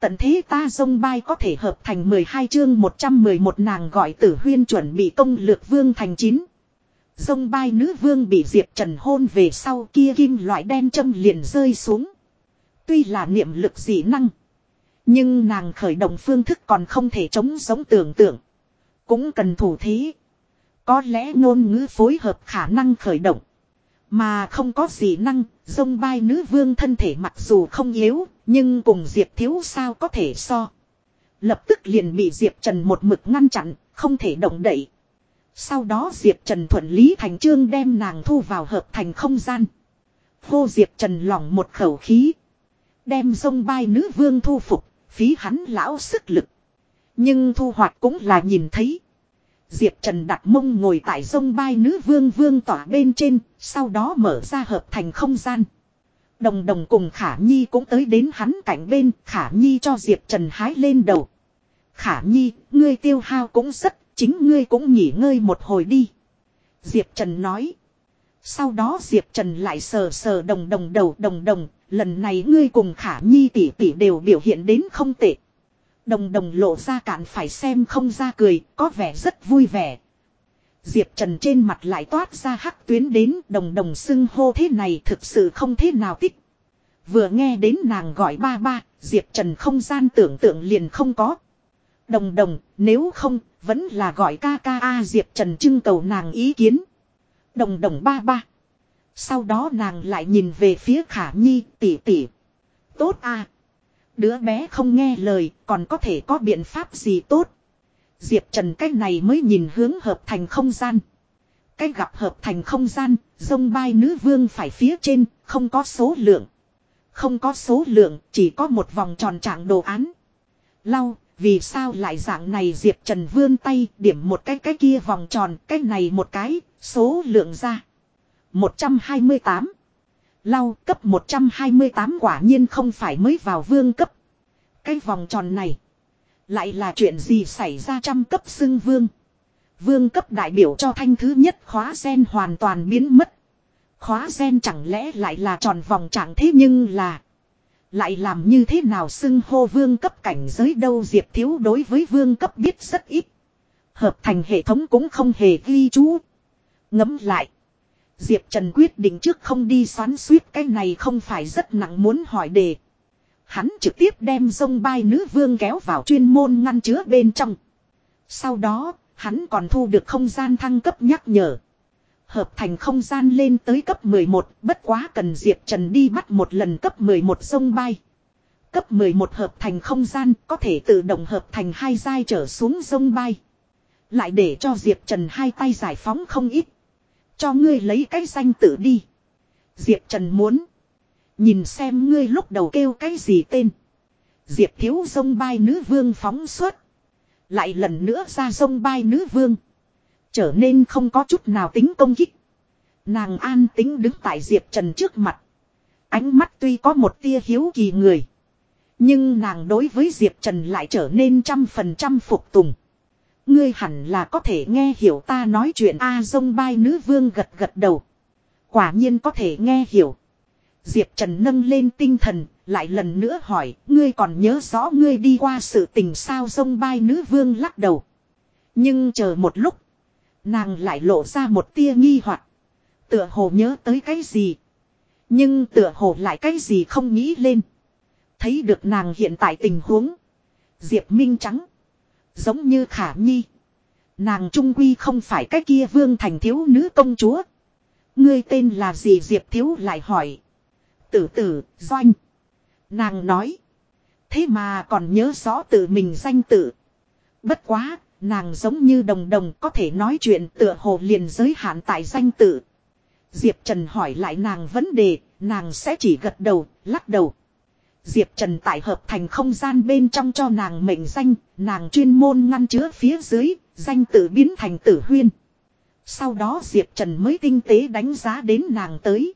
Tận thế ta dông bay có thể hợp thành 12 chương 111 nàng gọi tử huyên chuẩn bị công lược vương thành 9. Dông bay nữ vương bị Diệp Trần hôn về sau kia kim loại đen châm liền rơi xuống. Tuy là niệm lực dị năng. Nhưng nàng khởi động phương thức còn không thể chống sống tưởng tượng. Cũng cần thủ thí Có lẽ ngôn ngữ phối hợp khả năng khởi động. Mà không có gì năng, dông bai nữ vương thân thể mặc dù không yếu, nhưng cùng Diệp Thiếu sao có thể so. Lập tức liền bị Diệp Trần một mực ngăn chặn, không thể động đậy. Sau đó Diệp Trần thuận lý thành trương đem nàng thu vào hợp thành không gian. Khô Diệp Trần lỏng một khẩu khí. Đem dông bai nữ vương thu phục, phí hắn lão sức lực. Nhưng thu hoạch cũng là nhìn thấy. Diệp Trần đặt mông ngồi tại sông bay nữ vương vương tỏa bên trên, sau đó mở ra hợp thành không gian. Đồng đồng cùng Khả Nhi cũng tới đến hắn cạnh bên, Khả Nhi cho Diệp Trần hái lên đầu. Khả Nhi, ngươi tiêu hao cũng rất, chính ngươi cũng nghỉ ngơi một hồi đi. Diệp Trần nói. Sau đó Diệp Trần lại sờ sờ đồng đồng đầu đồng đồng, lần này ngươi cùng Khả Nhi tỷ tỷ đều biểu hiện đến không tệ. Đồng đồng lộ ra cạn phải xem không ra cười, có vẻ rất vui vẻ. Diệp Trần trên mặt lại toát ra hắc tuyến đến đồng đồng xưng hô thế này thực sự không thế nào thích. Vừa nghe đến nàng gọi ba ba, Diệp Trần không gian tưởng tượng liền không có. Đồng đồng, nếu không, vẫn là gọi ca ca a Diệp Trần trưng cầu nàng ý kiến. Đồng đồng ba ba. Sau đó nàng lại nhìn về phía khả nhi tỷ tỷ. Tốt a Đứa bé không nghe lời, còn có thể có biện pháp gì tốt. Diệp Trần cách này mới nhìn hướng hợp thành không gian. Cách gặp hợp thành không gian, dông bay nữ vương phải phía trên, không có số lượng. Không có số lượng, chỉ có một vòng tròn trạng đồ án. Lau, vì sao lại dạng này Diệp Trần vươn tay điểm một cái cái kia vòng tròn, cái này một cái, số lượng ra. 128. Lau cấp 128 quả nhiên không phải mới vào vương cấp. Cái vòng tròn này. Lại là chuyện gì xảy ra trăm cấp xưng vương. Vương cấp đại biểu cho thanh thứ nhất khóa sen hoàn toàn biến mất. Khóa sen chẳng lẽ lại là tròn vòng trạng thế nhưng là. Lại làm như thế nào xưng hô vương cấp cảnh giới đâu Diệp Thiếu đối với vương cấp biết rất ít. Hợp thành hệ thống cũng không hề ghi chú. Ngấm lại. Diệp Trần quyết định trước không đi xoắn suýt cái này không phải rất nặng muốn hỏi đề. Hắn trực tiếp đem sông bay nữ vương kéo vào chuyên môn ngăn chứa bên trong. Sau đó, hắn còn thu được không gian thăng cấp nhắc nhở. Hợp thành không gian lên tới cấp 11, bất quá cần Diệp Trần đi bắt một lần cấp 11 sông bay. Cấp 11 hợp thành không gian có thể tự động hợp thành hai giai trở xuống sông bay. Lại để cho Diệp Trần hai tay giải phóng không ít. Cho ngươi lấy cái danh tự đi. Diệp Trần muốn. Nhìn xem ngươi lúc đầu kêu cái gì tên. Diệp thiếu sông bay nữ vương phóng suốt. Lại lần nữa ra sông bay nữ vương. Trở nên không có chút nào tính công kích. Nàng an tính đứng tại Diệp Trần trước mặt. Ánh mắt tuy có một tia hiếu kỳ người. Nhưng nàng đối với Diệp Trần lại trở nên trăm phần trăm phục tùng. Ngươi hẳn là có thể nghe hiểu ta nói chuyện A dông bay nữ vương gật gật đầu. Quả nhiên có thể nghe hiểu. Diệp Trần nâng lên tinh thần, lại lần nữa hỏi, ngươi còn nhớ rõ ngươi đi qua sự tình sao Dông bay nữ vương lắc đầu. Nhưng chờ một lúc, nàng lại lộ ra một tia nghi hoặc Tựa hồ nhớ tới cái gì. Nhưng tựa hồ lại cái gì không nghĩ lên. Thấy được nàng hiện tại tình huống. Diệp Minh Trắng. Giống như khả nhi. Nàng trung quy không phải cái kia vương thành thiếu nữ công chúa. Ngươi tên là gì Diệp Thiếu lại hỏi. Tử tử, doanh. Nàng nói. Thế mà còn nhớ rõ tự mình danh tự. Bất quá, nàng giống như đồng đồng có thể nói chuyện tựa hồ liền giới hạn tại danh tự. Diệp Trần hỏi lại nàng vấn đề, nàng sẽ chỉ gật đầu, lắc đầu. Diệp Trần tại hợp thành không gian bên trong cho nàng mệnh danh, nàng chuyên môn ngăn chứa phía dưới, danh tự biến thành tử huyên. Sau đó Diệp Trần mới tinh tế đánh giá đến nàng tới.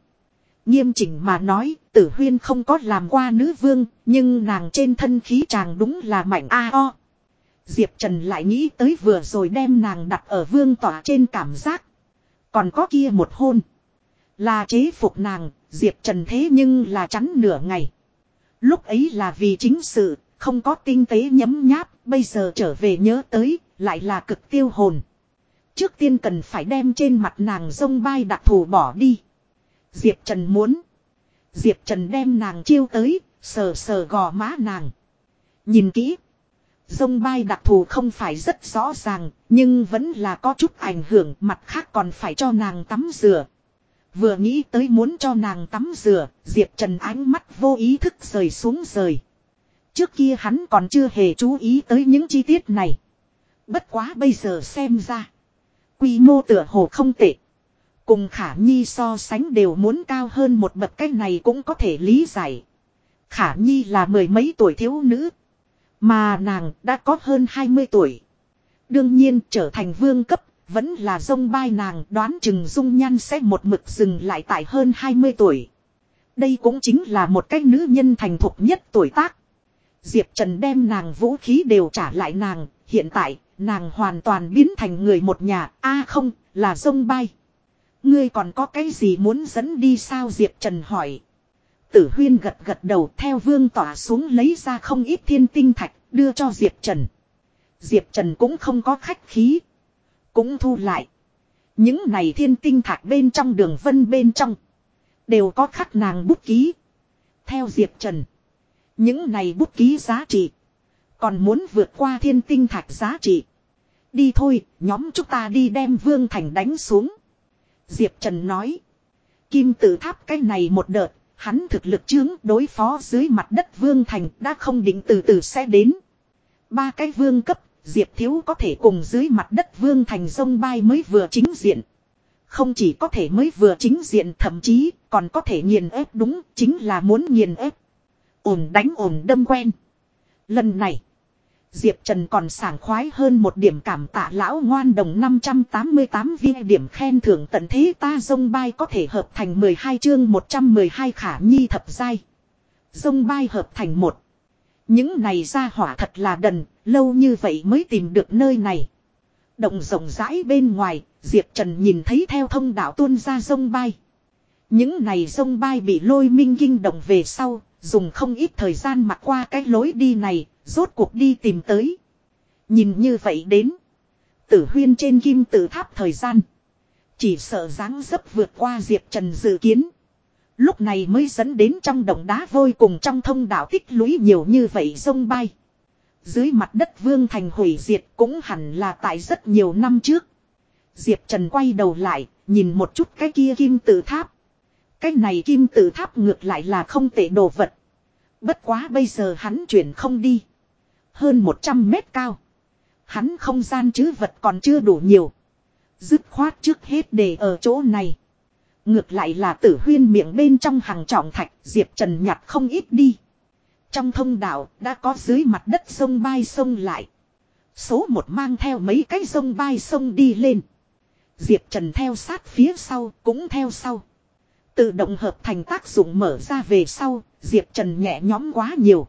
Nghiêm chỉnh mà nói, tử huyên không có làm qua nữ vương, nhưng nàng trên thân khí chàng đúng là mạnh a o. Diệp Trần lại nghĩ tới vừa rồi đem nàng đặt ở vương tỏa trên cảm giác. Còn có kia một hôn. Là chế phục nàng, Diệp Trần thế nhưng là chắn nửa ngày. Lúc ấy là vì chính sự, Không có tinh tế nhấm nháp, bây giờ trở về nhớ tới, lại là cực tiêu hồn. Trước tiên cần phải đem trên mặt nàng sông bay đặc thù bỏ đi. Diệp Trần muốn. Diệp Trần đem nàng chiêu tới, sờ sờ gò má nàng. Nhìn kỹ. Dông bay đặc thù không phải rất rõ ràng, nhưng vẫn là có chút ảnh hưởng, mặt khác còn phải cho nàng tắm rửa. Vừa nghĩ tới muốn cho nàng tắm rửa, Diệp Trần ánh mắt vô ý thức rời xuống rời. Trước kia hắn còn chưa hề chú ý tới những chi tiết này. Bất quá bây giờ xem ra. Quy mô tựa hồ không tệ. Cùng Khả Nhi so sánh đều muốn cao hơn một bậc cái này cũng có thể lý giải. Khả Nhi là mười mấy tuổi thiếu nữ. Mà nàng đã có hơn 20 tuổi. Đương nhiên trở thành vương cấp, vẫn là dông bai nàng đoán chừng dung nhan sẽ một mực dừng lại tại hơn 20 tuổi. Đây cũng chính là một cái nữ nhân thành thục nhất tuổi tác. Diệp Trần đem nàng vũ khí đều trả lại nàng, hiện tại, nàng hoàn toàn biến thành người một nhà, a không, là dông bay. Ngươi còn có cái gì muốn dẫn đi sao Diệp Trần hỏi. Tử huyên gật gật đầu theo vương tỏa xuống lấy ra không ít thiên tinh thạch, đưa cho Diệp Trần. Diệp Trần cũng không có khách khí. Cũng thu lại. Những này thiên tinh thạch bên trong đường vân bên trong. Đều có khắc nàng bút ký. Theo Diệp Trần. Những này bút ký giá trị. Còn muốn vượt qua thiên tinh thạch giá trị. Đi thôi, nhóm chúng ta đi đem Vương Thành đánh xuống. Diệp Trần nói. Kim tự tháp cái này một đợt, hắn thực lực chướng đối phó dưới mặt đất Vương Thành đã không định từ từ sẽ đến. Ba cái vương cấp, Diệp Thiếu có thể cùng dưới mặt đất Vương Thành sông bay mới vừa chính diện. Không chỉ có thể mới vừa chính diện, thậm chí còn có thể nghiền ép đúng, chính là muốn nghiền ép. Ổn đánh ổn đâm quen. Lần này. Diệp Trần còn sảng khoái hơn một điểm cảm tạ lão ngoan đồng 588 viên điểm khen thưởng tận thế ta dông bay có thể hợp thành 12 chương 112 khả nhi thập giai. Dông bay hợp thành một. Những này ra hỏa thật là đần, lâu như vậy mới tìm được nơi này. Động rộng rãi bên ngoài, Diệp Trần nhìn thấy theo thông đạo tuôn ra sông bay. Những này sông bay bị lôi minh kinh động về sau, dùng không ít thời gian mặc qua cái lối đi này, rốt cuộc đi tìm tới. Nhìn như vậy đến. Tử huyên trên kim tự tháp thời gian. Chỉ sợ dáng dấp vượt qua Diệp Trần dự kiến. Lúc này mới dẫn đến trong động đá vôi cùng trong thông đạo tích lũy nhiều như vậy sông bay. Dưới mặt đất vương thành hủy diệt cũng hẳn là tại rất nhiều năm trước. Diệp Trần quay đầu lại, nhìn một chút cái kia kim tự tháp. Cái này kim tự tháp ngược lại là không tệ đồ vật. Bất quá bây giờ hắn chuyển không đi. Hơn 100 mét cao. Hắn không gian chứ vật còn chưa đủ nhiều. Dứt khoát trước hết để ở chỗ này. Ngược lại là tử huyên miệng bên trong hàng trọng thạch Diệp Trần nhặt không ít đi. Trong thông đạo đã có dưới mặt đất sông bay sông lại. Số một mang theo mấy cái sông bay sông đi lên. Diệp Trần theo sát phía sau cũng theo sau. Tự động hợp thành tác dụng mở ra về sau, Diệp Trần nhẹ nhóm quá nhiều.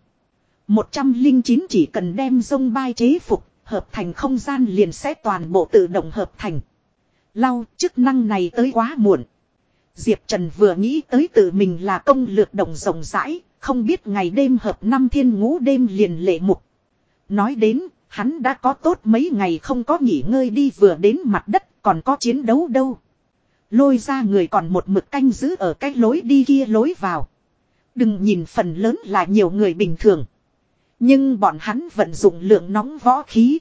109 chỉ cần đem sông bay chế phục, hợp thành không gian liền sẽ toàn bộ tự động hợp thành. Lau, chức năng này tới quá muộn. Diệp Trần vừa nghĩ tới tự mình là công lược đồng rộng rãi, không biết ngày đêm hợp năm thiên ngũ đêm liền lệ mục. Nói đến, hắn đã có tốt mấy ngày không có nghỉ ngơi đi vừa đến mặt đất, còn có chiến đấu đâu. Lôi ra người còn một mực canh giữ ở cái lối đi kia lối vào. Đừng nhìn phần lớn là nhiều người bình thường. Nhưng bọn hắn vận dụng lượng nóng võ khí.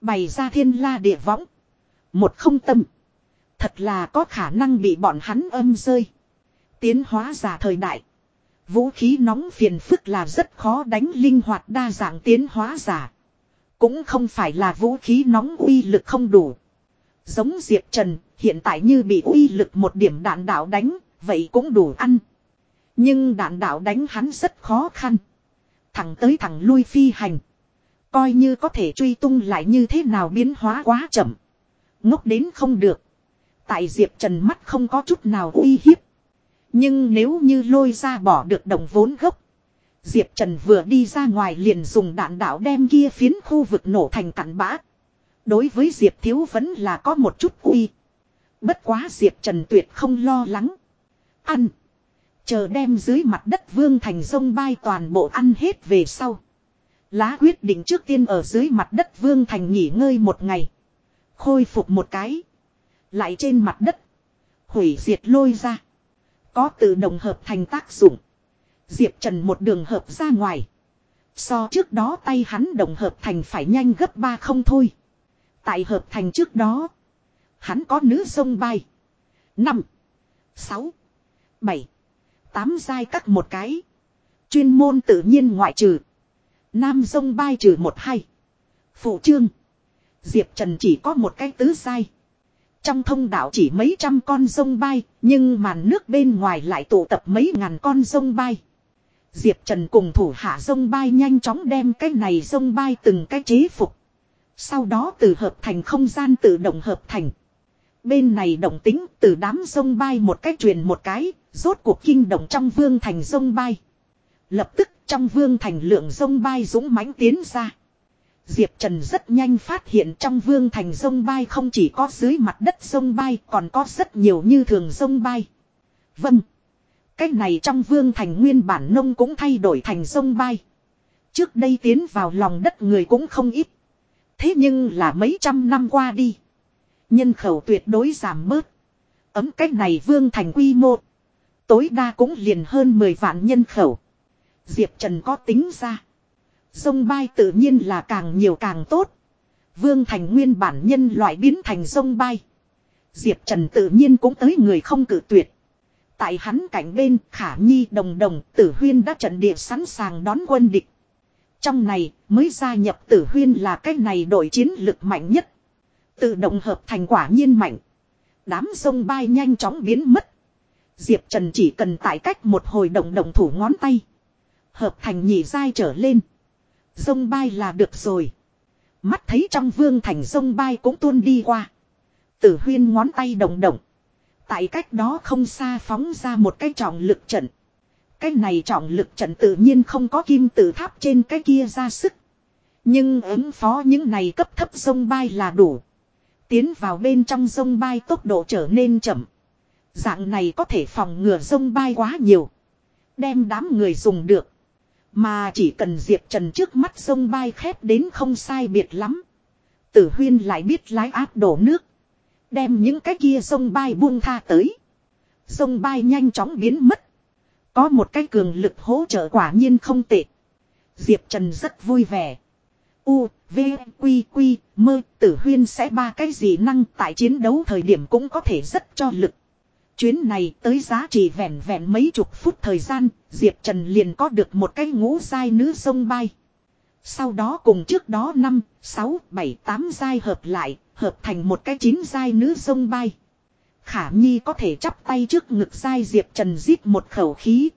Bày ra thiên la địa võng. Một không tâm. Thật là có khả năng bị bọn hắn âm rơi. Tiến hóa giả thời đại. Vũ khí nóng phiền phức là rất khó đánh linh hoạt đa dạng tiến hóa giả. Cũng không phải là vũ khí nóng uy lực không đủ. Giống Diệp Trần, hiện tại như bị uy lực một điểm đạn đạo đánh, vậy cũng đủ ăn. Nhưng đạn đạo đánh hắn rất khó khăn. Thẳng tới thẳng lui phi hành. Coi như có thể truy tung lại như thế nào biến hóa quá chậm. Ngốc đến không được. Tại Diệp Trần mắt không có chút nào uy hiếp. Nhưng nếu như lôi ra bỏ được đồng vốn gốc. Diệp Trần vừa đi ra ngoài liền dùng đạn đạo đem kia phiến khu vực nổ thành cặn bã. Đối với Diệp Thiếu vẫn là có một chút uy. Bất quá Diệp Trần tuyệt không lo lắng. Ăn. Chờ đem dưới mặt đất vương thành sông bay toàn bộ ăn hết về sau. Lá quyết định trước tiên ở dưới mặt đất Vương Thành nghỉ ngơi một ngày. Khôi phục một cái. Lại trên mặt đất. Hủy diệt lôi ra. Có tự động hợp thành tác dụng. Diệp Trần một đường hợp ra ngoài. So trước đó tay hắn đồng hợp thành phải nhanh gấp ba không thôi. Tại hợp thành trước đó. Hắn có nữ sông bay. năm, sáu, bảy, tám giai cắt một cái. Chuyên môn tự nhiên ngoại trừ. Nam sông bay trừ một hai. Phụ trương. Diệp Trần chỉ có một cái tứ giai. Trong thông đạo chỉ mấy trăm con sông bay, nhưng màn nước bên ngoài lại tụ tập mấy ngàn con sông bay. Diệp Trần cùng thủ hạ sông bay nhanh chóng đem cái này sông bay từng cái chế phục. Sau đó từ hợp thành không gian tự động hợp thành. Bên này động tính từ đám sông bay một cách truyền một cái, rốt cuộc kinh động trong vương thành sông bay. Lập tức trong vương thành lượng sông bay dũng mãnh tiến ra. Diệp Trần rất nhanh phát hiện trong vương thành sông bay không chỉ có dưới mặt đất sông bay còn có rất nhiều như thường sông bay. Vâng. Cái này trong vương thành nguyên bản nông cũng thay đổi thành sông bay. Trước đây tiến vào lòng đất người cũng không ít. Thế nhưng là mấy trăm năm qua đi. Nhân khẩu tuyệt đối giảm bớt. Ấm cách này vương thành quy mô. Tối đa cũng liền hơn 10 vạn nhân khẩu. Diệp Trần có tính ra. Sông bay tự nhiên là càng nhiều càng tốt. Vương thành nguyên bản nhân loại biến thành sông bay. Diệp Trần tự nhiên cũng tới người không cử tuyệt. Tại hắn cạnh bên, Khả Nhi, đồng đồng, tử huyên đã trận địa sẵn sàng đón quân địch. Trong này, mới gia nhập tử huyên là cái này đội chiến lực mạnh nhất. Tự động hợp thành quả nhiên mạnh. Đám sông bay nhanh chóng biến mất. Diệp Trần chỉ cần tại cách một hồi động động thủ ngón tay. Hợp thành nhị dai trở lên. Dông bay là được rồi. Mắt thấy trong vương thành dông bay cũng tuôn đi qua. Tử huyên ngón tay động động. Tại cách đó không xa phóng ra một cái trọng lực trận. Cái này trọng lực trận tự nhiên không có kim tự tháp trên cái kia ra sức. Nhưng ứng phó những này cấp thấp sông bay là đủ. Tiến vào bên trong sông bay tốc độ trở nên chậm. Dạng này có thể phòng ngừa sông bay quá nhiều. Đem đám người dùng được. Mà chỉ cần Diệp Trần trước mắt sông bay khép đến không sai biệt lắm. Tử huyên lại biết lái áp đổ nước. Đem những cái kia sông bay buông tha tới. Sông bay nhanh chóng biến mất. Có một cái cường lực hỗ trợ quả nhiên không tệ. Diệp Trần rất vui vẻ. U, V, Quy, Quy, mơ, tử huyên sẽ ba cái gì năng tại chiến đấu thời điểm cũng có thể rất cho lực. Chuyến này tới giá trị vẹn vẹn mấy chục phút thời gian, Diệp Trần liền có được một cái ngũ giai nữ sông bay. Sau đó cùng trước đó 5, 6, 7, 8 giai hợp lại, hợp thành một cái chín giai nữ sông bay. Khả Nhi có thể chắp tay trước ngực giai Diệp Trần giết một khẩu khí.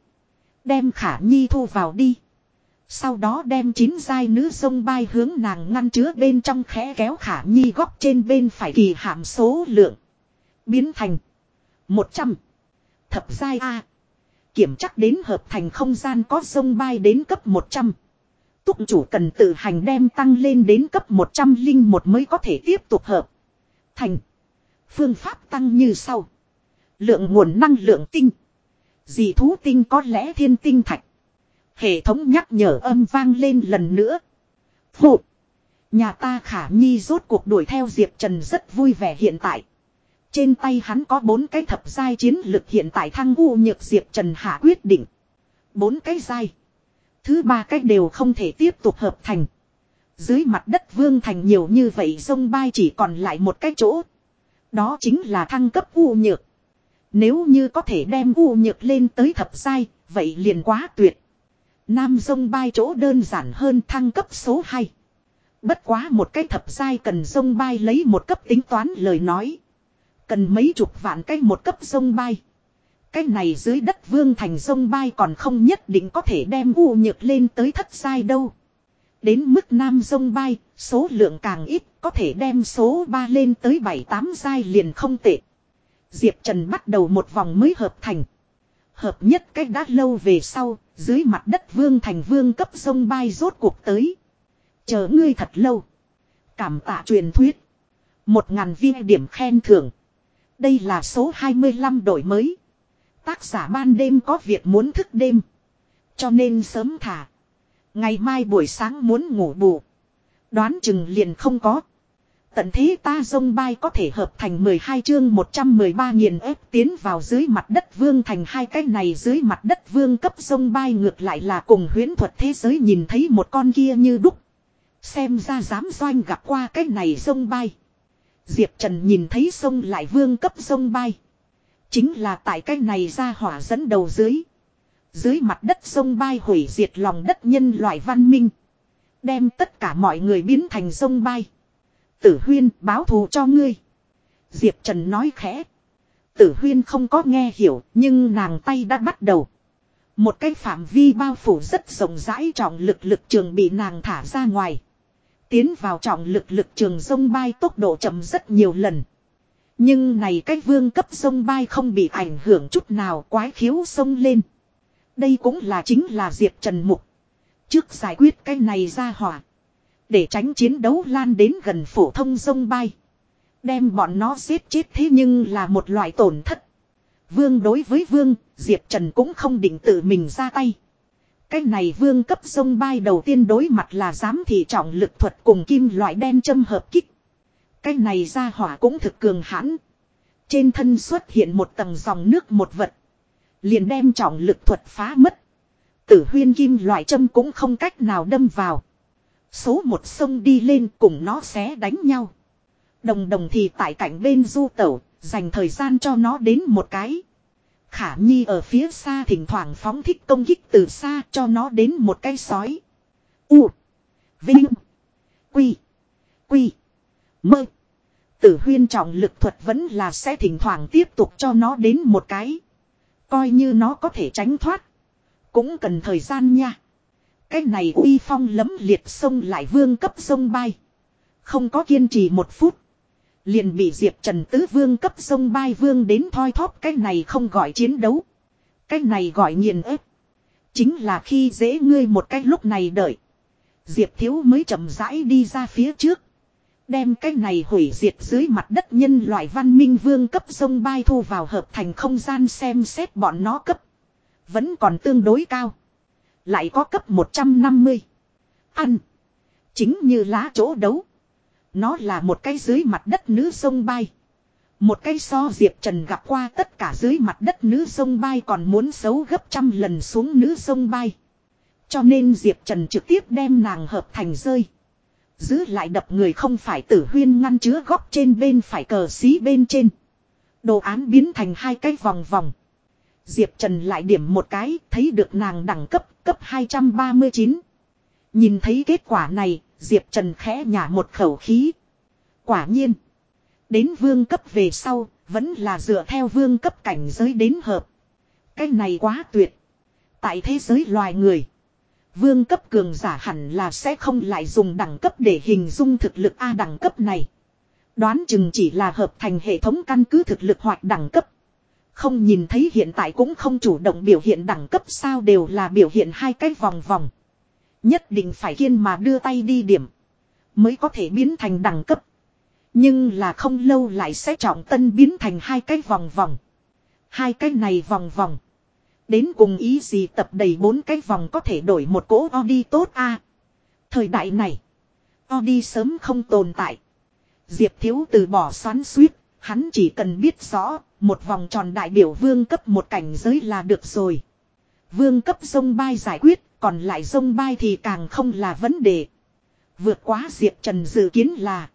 Đem Khả Nhi thu vào đi. Sau đó đem chín giai nữ sông bay hướng nàng ngăn chứa bên trong khẽ kéo Khả Nhi góc trên bên phải kỳ hàm số lượng. Biến thành 100. Thập giai A. Kiểm chắc đến hợp thành không gian có sông bay đến cấp 100. Túc chủ cần tự hành đem tăng lên đến cấp 100 linh một mới có thể tiếp tục hợp. Thành. Phương pháp tăng như sau. Lượng nguồn năng lượng tinh. Dị thú tinh có lẽ thiên tinh thạch. Hệ thống nhắc nhở âm vang lên lần nữa. Phụ. Nhà ta khả nhi rốt cuộc đuổi theo Diệp Trần rất vui vẻ hiện tại. Trên tay hắn có bốn cái thập giai chiến lực hiện tại thăng u nhược Diệp Trần hạ quyết định. Bốn cái giai. Thứ ba cái đều không thể tiếp tục hợp thành. Dưới mặt đất vương thành nhiều như vậy sông bay chỉ còn lại một cái chỗ. Đó chính là thăng cấp u nhược. Nếu như có thể đem u nhược lên tới thập giai, vậy liền quá tuyệt. Nam sông bay chỗ đơn giản hơn thăng cấp số 2. Bất quá một cái thập giai cần sông bay lấy một cấp tính toán lời nói. Cần mấy chục vạn cái một cấp sông bay. Cái này dưới đất vương thành sông bay còn không nhất định có thể đem u nhược lên tới thất sai đâu. Đến mức nam sông bay, số lượng càng ít, có thể đem số 3 lên tới 7-8 sai liền không tệ. Diệp Trần bắt đầu một vòng mới hợp thành. Hợp nhất cách đã lâu về sau, dưới mặt đất vương thành vương cấp sông bay rốt cuộc tới. Chờ ngươi thật lâu. Cảm tạ truyền thuyết. Một ngàn viên điểm khen thưởng. Đây là số 25 đổi mới. Tác giả ban đêm có việc muốn thức đêm. Cho nên sớm thả. Ngày mai buổi sáng muốn ngủ bù. Đoán chừng liền không có. Tận thế ta dông bay có thể hợp thành 12 chương 113 nghiền ép tiến vào dưới mặt đất vương thành hai cái này dưới mặt đất vương cấp dông bay ngược lại là cùng huyễn thuật thế giới nhìn thấy một con kia như đúc. Xem ra dám doanh gặp qua cái này dông bay. Diệp Trần nhìn thấy sông lại vương cấp sông bay. Chính là tại cái này ra hỏa dẫn đầu dưới. Dưới mặt đất sông bay hủy diệt lòng đất nhân loại văn minh. Đem tất cả mọi người biến thành sông bay. Tử huyên, báo thù cho ngươi. Diệp Trần nói khẽ. Tử huyên không có nghe hiểu, nhưng nàng tay đã bắt đầu. Một cái phạm vi bao phủ rất rộng rãi trọng lực lực trường bị nàng thả ra ngoài. Tiến vào trọng lực lực trường sông bay tốc độ chậm rất nhiều lần. Nhưng này cái vương cấp sông bay không bị ảnh hưởng chút nào quái khiếu sông lên. Đây cũng là chính là Diệp Trần Mục. Trước giải quyết cái này ra hỏa. Để tránh chiến đấu lan đến gần phổ thông sông bay. Đem bọn nó giết chết thế nhưng là một loại tổn thất. Vương đối với vương, Diệp Trần cũng không định tự mình ra tay. Cái này vương cấp sông bay đầu tiên đối mặt là giám thị trọng lực thuật cùng kim loại đen châm hợp kích. Cái này ra hỏa cũng thực cường hãn. Trên thân xuất hiện một tầng dòng nước một vật. Liền đem trọng lực thuật phá mất. Tử huyên kim loại châm cũng không cách nào đâm vào. Số một sông đi lên cùng nó xé đánh nhau. Đồng đồng thì tại cạnh bên du tẩu, dành thời gian cho nó đến một cái. Khả Nhi ở phía xa thỉnh thoảng phóng thích công kích từ xa cho nó đến một cái sói. U. Vinh. Quy. Quy. Mơ. Tử huyên trọng lực thuật vẫn là sẽ thỉnh thoảng tiếp tục cho nó đến một cái. Coi như nó có thể tránh thoát. Cũng cần thời gian nha. Cái này uy phong lấm liệt sông lại vương cấp sông bay. Không có kiên trì một phút. Liền bị Diệp Trần Tứ Vương cấp sông bay vương đến thoi thóp, cái này không gọi chiến đấu. Cái này gọi nghiền ép. Chính là khi dễ ngươi một cái lúc này đợi. Diệp Thiếu mới chậm rãi đi ra phía trước. Đem cái này hủy diệt dưới mặt đất nhân loại văn minh vương cấp sông bay thu vào hợp thành không gian xem xét bọn nó cấp. Vẫn còn tương đối cao. Lại có cấp 150. Ăn. Chính như lá chỗ đấu. Nó là một cái dưới mặt đất nữ sông bay. Một cái so Diệp Trần gặp qua tất cả dưới mặt đất nữ sông bay còn muốn xấu gấp trăm lần xuống nữ sông bay. Cho nên Diệp Trần trực tiếp đem nàng hợp thành rơi. Giữ lại đập người không phải tử huyên ngăn chứa góc trên bên phải cờ xí bên trên. Đồ án biến thành hai cái vòng vòng. Diệp Trần lại điểm một cái, thấy được nàng đẳng cấp, cấp 239. Nhìn thấy kết quả này, Diệp Trần khẽ nhả một khẩu khí. Quả nhiên. Đến vương cấp về sau, vẫn là dựa theo vương cấp cảnh giới đến hợp. Cái này quá tuyệt. Tại thế giới loài người. Vương cấp cường giả hẳn là sẽ không lại dùng đẳng cấp để hình dung thực lực A đẳng cấp này. Đoán chừng chỉ là hợp thành hệ thống căn cứ thực lực hoặc đẳng cấp. Không nhìn thấy hiện tại cũng không chủ động biểu hiện đẳng cấp sao đều là biểu hiện hai cái vòng vòng. Nhất định phải kiên mà đưa tay đi điểm. Mới có thể biến thành đẳng cấp. Nhưng là không lâu lại sẽ trọng tân biến thành hai cái vòng vòng. Hai cái này vòng vòng. Đến cùng ý gì tập đầy bốn cái vòng có thể đổi một cỗ Audi tốt a Thời đại này. Audi sớm không tồn tại. Diệp Thiếu từ bỏ xoắn suýt. Hắn chỉ cần biết rõ. Một vòng tròn đại biểu vương cấp một cảnh giới là được rồi. Vương cấp sông bay giải quyết. Còn lại sông bay thì càng không là vấn đề. Vượt quá Diệp Trần dự kiến là.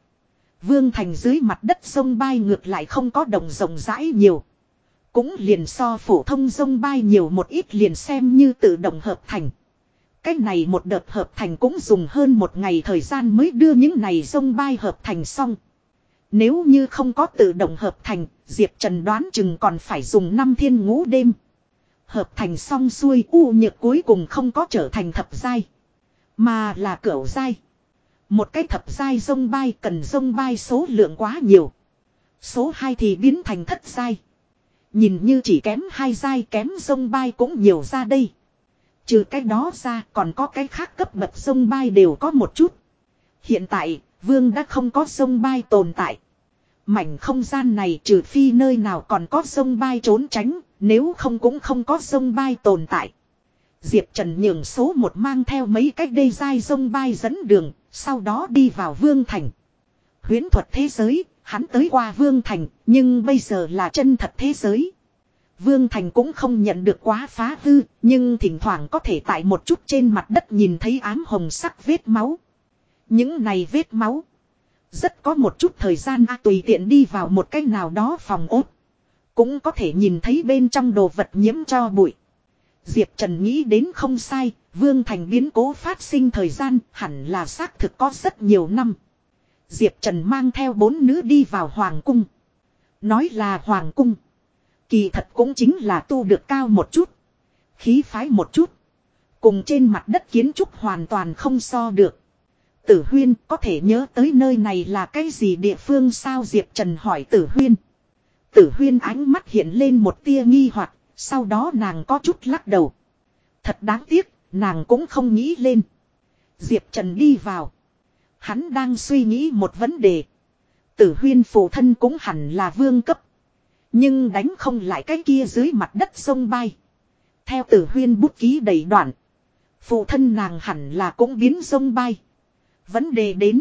Vương thành dưới mặt đất sông bay ngược lại không có đồng rộng rãi nhiều. Cũng liền so phổ thông sông bay nhiều một ít liền xem như tự động hợp thành. Cách này một đợt hợp thành cũng dùng hơn một ngày thời gian mới đưa những này sông bay hợp thành xong. Nếu như không có tự động hợp thành, Diệp Trần đoán chừng còn phải dùng năm thiên ngũ đêm. Hợp thành xong xuôi u nhược cuối cùng không có trở thành thập giai. Mà là cửu giai. Một cái thập giai sông bay cần sông bay số lượng quá nhiều. Số 2 thì biến thành thất giai. Nhìn như chỉ kém hai giai kém sông bay cũng nhiều ra đây. Trừ cái đó ra còn có cái khác cấp bậc sông bay đều có một chút. Hiện tại, vương đã không có sông bay tồn tại. Mảnh không gian này trừ phi nơi nào còn có sông bay trốn tránh, nếu không cũng không có sông bay tồn tại. Diệp Trần nhường số một mang theo mấy cách đê dai sông bay dẫn đường, sau đó đi vào Vương Thành. Huyến thuật thế giới, hắn tới qua Vương Thành, nhưng bây giờ là chân thật thế giới. Vương Thành cũng không nhận được quá phá hư, nhưng thỉnh thoảng có thể tại một chút trên mặt đất nhìn thấy ám hồng sắc vết máu. Những này vết máu. Rất có một chút thời gian à, tùy tiện đi vào một cách nào đó phòng ốt. Cũng có thể nhìn thấy bên trong đồ vật nhiễm cho bụi. Diệp Trần nghĩ đến không sai, Vương Thành biến cố phát sinh thời gian hẳn là xác thực có rất nhiều năm. Diệp Trần mang theo bốn nữ đi vào Hoàng Cung. Nói là Hoàng Cung. Kỳ thật cũng chính là tu được cao một chút. Khí phái một chút. Cùng trên mặt đất kiến trúc hoàn toàn không so được. Tử Huyên có thể nhớ tới nơi này là cái gì địa phương sao Diệp Trần hỏi Tử Huyên. Tử Huyên ánh mắt hiện lên một tia nghi hoặc sau đó nàng có chút lắc đầu. Thật đáng tiếc, nàng cũng không nghĩ lên. Diệp Trần đi vào. Hắn đang suy nghĩ một vấn đề. Tử huyên phụ thân cũng hẳn là vương cấp. Nhưng đánh không lại cái kia dưới mặt đất sông bay. Theo tử huyên bút ký đầy đoạn. Phụ thân nàng hẳn là cũng biến sông bay. Vấn đề đến.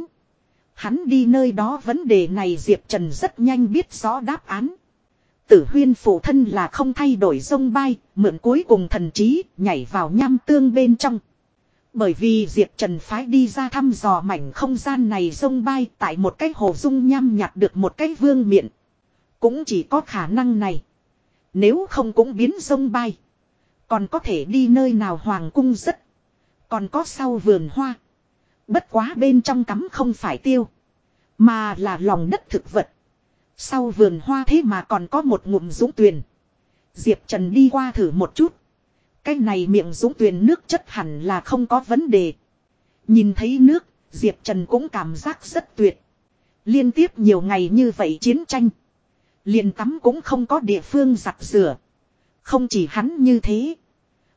Hắn đi nơi đó vấn đề này Diệp Trần rất nhanh biết rõ đáp án. Tử huyên phụ thân là không thay đổi sông bay, mượn cuối cùng thần trí, nhảy vào nham tương bên trong. Bởi vì Diệp Trần phái đi ra thăm dò mảnh không gian này sông bay tại một cái hồ dung nham nhặt được một cái vương miện. Cũng chỉ có khả năng này. Nếu không cũng biến sông bay. Còn có thể đi nơi nào hoàng cung rất. Còn có sau vườn hoa. Bất quá bên trong cắm không phải tiêu. Mà là lòng đất thực vật. Sau vườn hoa thế mà còn có một ngụm dũng tuyền. Diệp Trần đi qua thử một chút. Cái này miệng dũng tuyền nước chất hẳn là không có vấn đề. Nhìn thấy nước, Diệp Trần cũng cảm giác rất tuyệt. Liên tiếp nhiều ngày như vậy chiến tranh. liền tắm cũng không có địa phương giặt rửa. Không chỉ hắn như thế.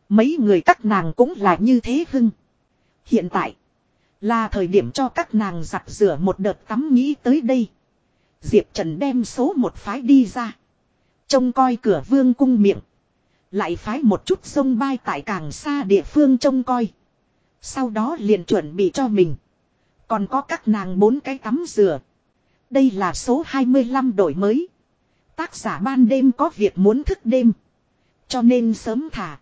Mấy người các nàng cũng là như thế hưng. Hiện tại. Là thời điểm cho các nàng giặt rửa một đợt tắm nghĩ tới đây. Diệp Trần đem số một phái đi ra. Trông coi cửa vương cung miệng. Lại phái một chút sông bay tại càng xa địa phương trông coi. Sau đó liền chuẩn bị cho mình. Còn có các nàng bốn cái tắm rửa. Đây là số 25 đổi mới. Tác giả ban đêm có việc muốn thức đêm. Cho nên sớm thả.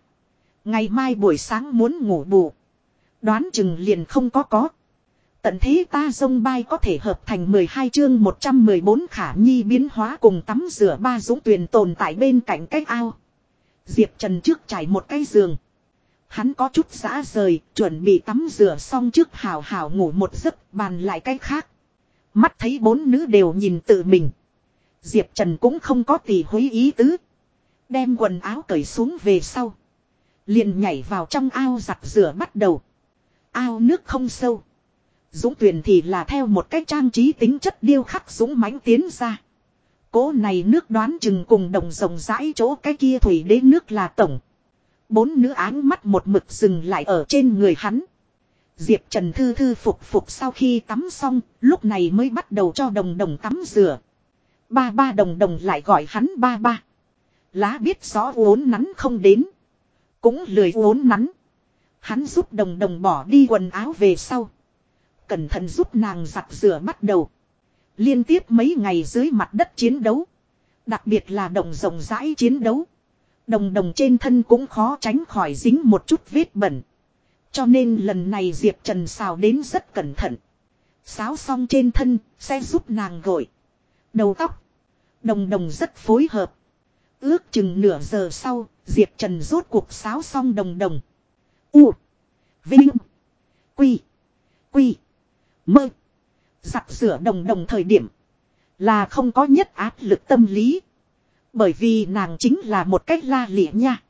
Ngày mai buổi sáng muốn ngủ bù. Đoán chừng liền không có có. Tận thế ta dông bay có thể hợp thành 12 chương 114 khả nhi biến hóa cùng tắm rửa ba dũng tuyền tồn tại bên cạnh cái ao. Diệp Trần trước trải một cái giường. Hắn có chút xã rời, chuẩn bị tắm rửa xong trước hào hào ngủ một giấc, bàn lại cái khác. Mắt thấy bốn nữ đều nhìn tự mình. Diệp Trần cũng không có tỷ hối ý tứ. Đem quần áo cởi xuống về sau. Liền nhảy vào trong ao giặt rửa bắt đầu. Ao nước không sâu. Dũng tuyển thì là theo một cách trang trí tính chất điêu khắc dũng mãnh tiến ra. Cố này nước đoán chừng cùng đồng rồng rãi chỗ cái kia thủy đế nước là tổng. Bốn nữ áng mắt một mực dừng lại ở trên người hắn. Diệp Trần Thư Thư phục phục sau khi tắm xong, lúc này mới bắt đầu cho đồng đồng tắm rửa. Ba ba đồng đồng lại gọi hắn ba ba. Lá biết rõ uốn nắn không đến. Cũng lười uốn nắn. Hắn giúp đồng đồng bỏ đi quần áo về sau. Cẩn thận giúp nàng giặt rửa bắt đầu. Liên tiếp mấy ngày dưới mặt đất chiến đấu. Đặc biệt là đồng rộng rãi chiến đấu. Đồng đồng trên thân cũng khó tránh khỏi dính một chút vết bẩn. Cho nên lần này Diệp Trần xào đến rất cẩn thận. xáo xong trên thân, sẽ giúp nàng gội. Đầu tóc. Đồng đồng rất phối hợp. Ước chừng nửa giờ sau, Diệp Trần rốt cuộc xáo xong đồng đồng. U. Vinh. Quy. Quy. Mơ. Giặt rửa đồng đồng thời điểm. Là không có nhất áp lực tâm lý. Bởi vì nàng chính là một cách la lịa nha.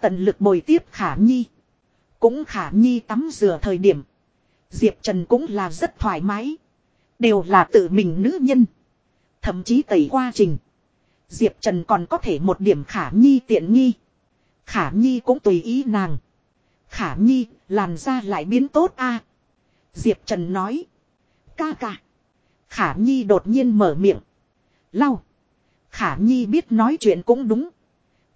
Tận lực bồi tiếp khả nhi. Cũng khả nhi tắm rửa thời điểm. Diệp Trần cũng là rất thoải mái. Đều là tự mình nữ nhân. Thậm chí tẩy qua trình. Diệp Trần còn có thể một điểm khả nhi tiện nghi. Khả nhi cũng tùy ý nàng. Khả nhi, làn da lại biến tốt a Diệp Trần nói. Ca ca. Khả Nhi đột nhiên mở miệng. Lau. Khả Nhi biết nói chuyện cũng đúng.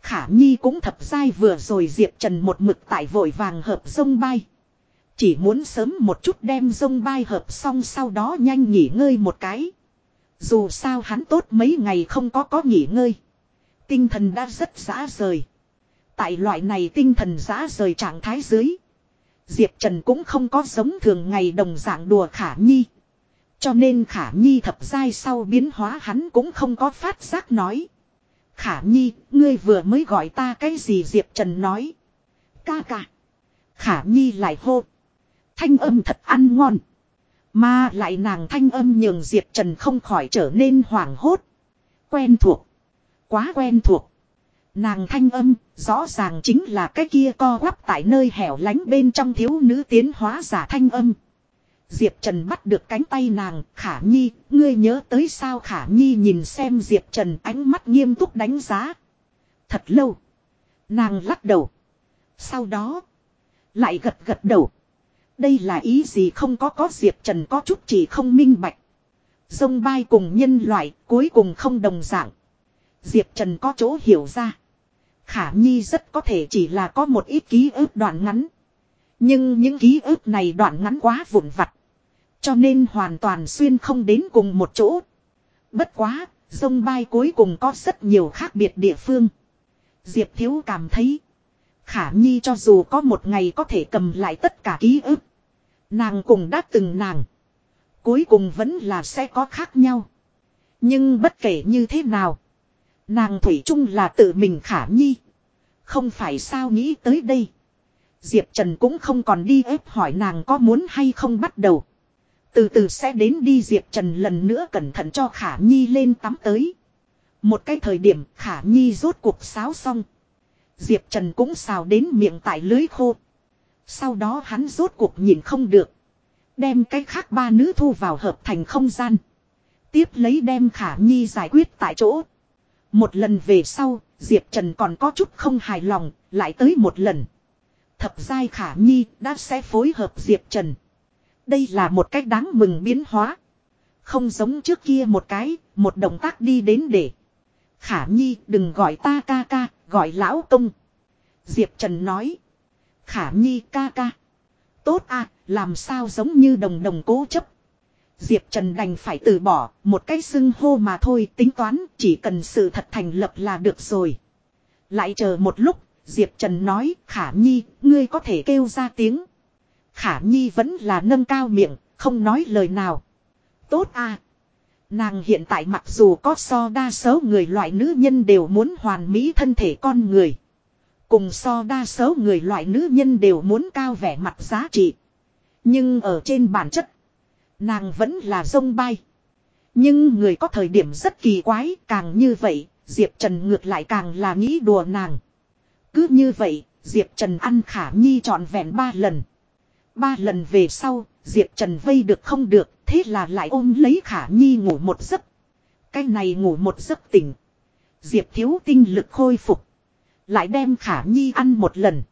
Khả Nhi cũng thập dai vừa rồi Diệp Trần một mực tại vội vàng hợp sông bay. Chỉ muốn sớm một chút đem sông bay hợp xong sau đó nhanh nghỉ ngơi một cái. Dù sao hắn tốt mấy ngày không có có nghỉ ngơi. Tinh thần đã rất giã rời. Tại loại này tinh thần giã rời trạng thái dưới. Diệp Trần cũng không có giống thường ngày đồng dạng đùa Khả Nhi. Cho nên Khả Nhi thập giai sau biến hóa hắn cũng không có phát giác nói. Khả Nhi, ngươi vừa mới gọi ta cái gì Diệp Trần nói. Ca ca. Khả Nhi lại hô. Thanh âm thật ăn ngon. Mà lại nàng thanh âm nhường Diệp Trần không khỏi trở nên hoảng hốt. Quen thuộc. Quá quen thuộc. Nàng thanh âm, rõ ràng chính là cái kia co quắp tại nơi hẻo lánh bên trong thiếu nữ tiến hóa giả thanh âm. Diệp Trần bắt được cánh tay nàng, Khả Nhi, ngươi nhớ tới sao Khả Nhi nhìn xem Diệp Trần ánh mắt nghiêm túc đánh giá. Thật lâu. Nàng lắc đầu. Sau đó, lại gật gật đầu. Đây là ý gì không có có Diệp Trần có chút chỉ không minh bạch. Dông bay cùng nhân loại cuối cùng không đồng dạng. Diệp Trần có chỗ hiểu ra. Khả Nhi rất có thể chỉ là có một ít ký ức đoạn ngắn. Nhưng những ký ức này đoạn ngắn quá vụn vặt. Cho nên hoàn toàn xuyên không đến cùng một chỗ. Bất quá, sông bay cuối cùng có rất nhiều khác biệt địa phương. Diệp Thiếu cảm thấy. Khả Nhi cho dù có một ngày có thể cầm lại tất cả ký ức. Nàng cùng đã từng nàng. Cuối cùng vẫn là sẽ có khác nhau. Nhưng bất kể như thế nào. Nàng Thủy chung là tự mình Khả Nhi. Không phải sao nghĩ tới đây. Diệp Trần cũng không còn đi ép hỏi nàng có muốn hay không bắt đầu. Từ từ sẽ đến đi Diệp Trần lần nữa cẩn thận cho Khả Nhi lên tắm tới. Một cái thời điểm Khả Nhi rốt cuộc sáo xong. Diệp Trần cũng xào đến miệng tại lưới khô. Sau đó hắn rốt cuộc nhìn không được. Đem cái khác ba nữ thu vào hợp thành không gian. Tiếp lấy đem Khả Nhi giải quyết tại chỗ. Một lần về sau, Diệp Trần còn có chút không hài lòng, lại tới một lần. Thập giai Khả Nhi đã sẽ phối hợp Diệp Trần. Đây là một cách đáng mừng biến hóa. Không giống trước kia một cái, một động tác đi đến để. Khả Nhi đừng gọi ta ca ca, gọi lão công. Diệp Trần nói. Khả Nhi ca ca. Tốt à, làm sao giống như đồng đồng cố chấp. Diệp Trần đành phải từ bỏ, một cái xưng hô mà thôi, tính toán, chỉ cần sự thật thành lập là được rồi. Lại chờ một lúc, Diệp Trần nói, Khả Nhi, ngươi có thể kêu ra tiếng. Khả Nhi vẫn là nâng cao miệng, không nói lời nào. Tốt à. Nàng hiện tại mặc dù có so đa số người loại nữ nhân đều muốn hoàn mỹ thân thể con người. Cùng so đa số người loại nữ nhân đều muốn cao vẻ mặt giá trị. Nhưng ở trên bản chất, nàng vẫn là sông bay. Nhưng người có thời điểm rất kỳ quái, càng như vậy, Diệp Trần ngược lại càng là nghĩ đùa nàng. Cứ như vậy, Diệp Trần ăn khả nhi trọn vẹn ba lần. Ba lần về sau, Diệp Trần vây được không được, thế là lại ôm lấy Khả Nhi ngủ một giấc. Cái này ngủ một giấc tỉnh. Diệp thiếu tinh lực khôi phục. Lại đem Khả Nhi ăn một lần.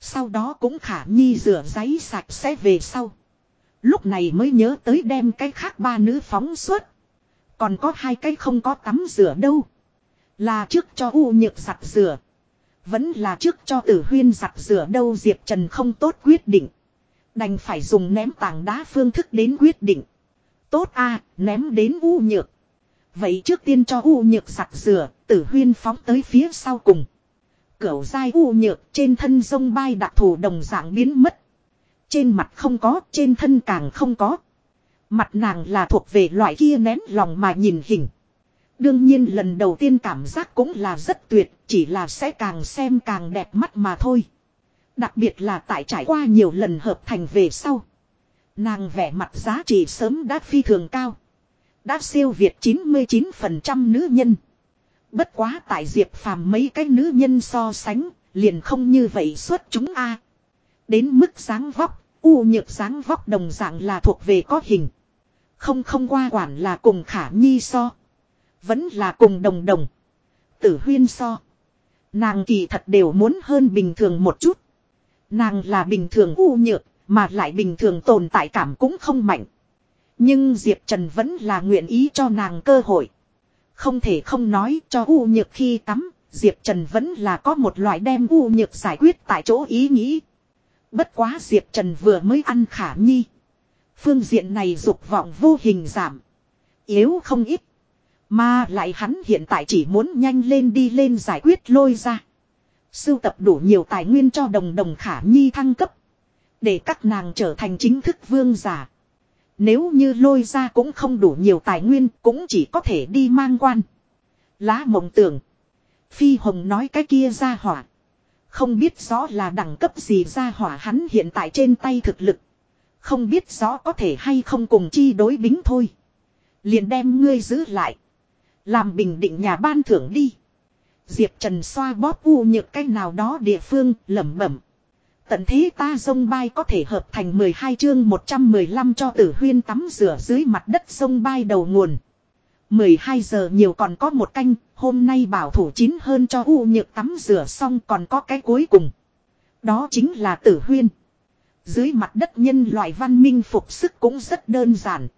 Sau đó cũng Khả Nhi rửa giấy sạch sẽ về sau. Lúc này mới nhớ tới đem cái khác ba nữ phóng suốt. Còn có hai cái không có tắm rửa đâu. Là trước cho U nhược giặt rửa. Vẫn là trước cho tử huyên giặt rửa đâu Diệp Trần không tốt quyết định. Đành phải dùng ném tảng đá phương thức đến quyết định. Tốt a ném đến u nhược. Vậy trước tiên cho u nhược giặt rửa, tử huyên phóng tới phía sau cùng. Cửu dai u nhược trên thân sông bay đặc thù đồng dạng biến mất. Trên mặt không có, trên thân càng không có. Mặt nàng là thuộc về loại kia nén lòng mà nhìn hình. Đương nhiên lần đầu tiên cảm giác cũng là rất tuyệt, chỉ là sẽ càng xem càng đẹp mắt mà thôi. Đặc biệt là tại trải qua nhiều lần hợp thành về sau. Nàng vẻ mặt giá trị sớm đã phi thường cao. Đã siêu việt 99% nữ nhân. Bất quá tại Diệp Phàm mấy cái nữ nhân so sánh, liền không như vậy xuất chúng a. Đến mức sáng vóc, u nhược dáng vóc đồng dạng là thuộc về có hình. Không không qua quản là cùng khả nhi so. Vẫn là cùng đồng đồng. Tử huyên so. Nàng kỳ thật đều muốn hơn bình thường một chút. Nàng là bình thường u nhược, mà lại bình thường tồn tại cảm cũng không mạnh. Nhưng Diệp Trần vẫn là nguyện ý cho nàng cơ hội. Không thể không nói cho u nhược khi tắm, Diệp Trần vẫn là có một loại đem u nhược giải quyết tại chỗ ý nghĩ. Bất quá Diệp Trần vừa mới ăn khả nhi. Phương diện này dục vọng vô hình giảm. Yếu không ít. Mà lại hắn hiện tại chỉ muốn nhanh lên đi lên giải quyết lôi ra. Sưu tập đủ nhiều tài nguyên cho đồng đồng khả nhi thăng cấp. Để các nàng trở thành chính thức vương giả. Nếu như lôi ra cũng không đủ nhiều tài nguyên cũng chỉ có thể đi mang quan. Lá mộng tưởng. Phi Hồng nói cái kia ra hỏa. Không biết rõ là đẳng cấp gì ra hỏa hắn hiện tại trên tay thực lực. Không biết rõ có thể hay không cùng chi đối bính thôi. Liền đem ngươi giữ lại. Làm bình định nhà ban thưởng đi. Diệp Trần xoa bóp u nhược cái nào đó địa phương lẩm bẩm. Tận thế ta sông bay có thể hợp thành 12 chương 115 cho tử huyên tắm rửa dưới mặt đất sông bay đầu nguồn. 12 giờ nhiều còn có một canh, hôm nay bảo thủ chín hơn cho u nhược tắm rửa xong còn có cái cuối cùng. Đó chính là tử huyên. Dưới mặt đất nhân loại văn minh phục sức cũng rất đơn giản.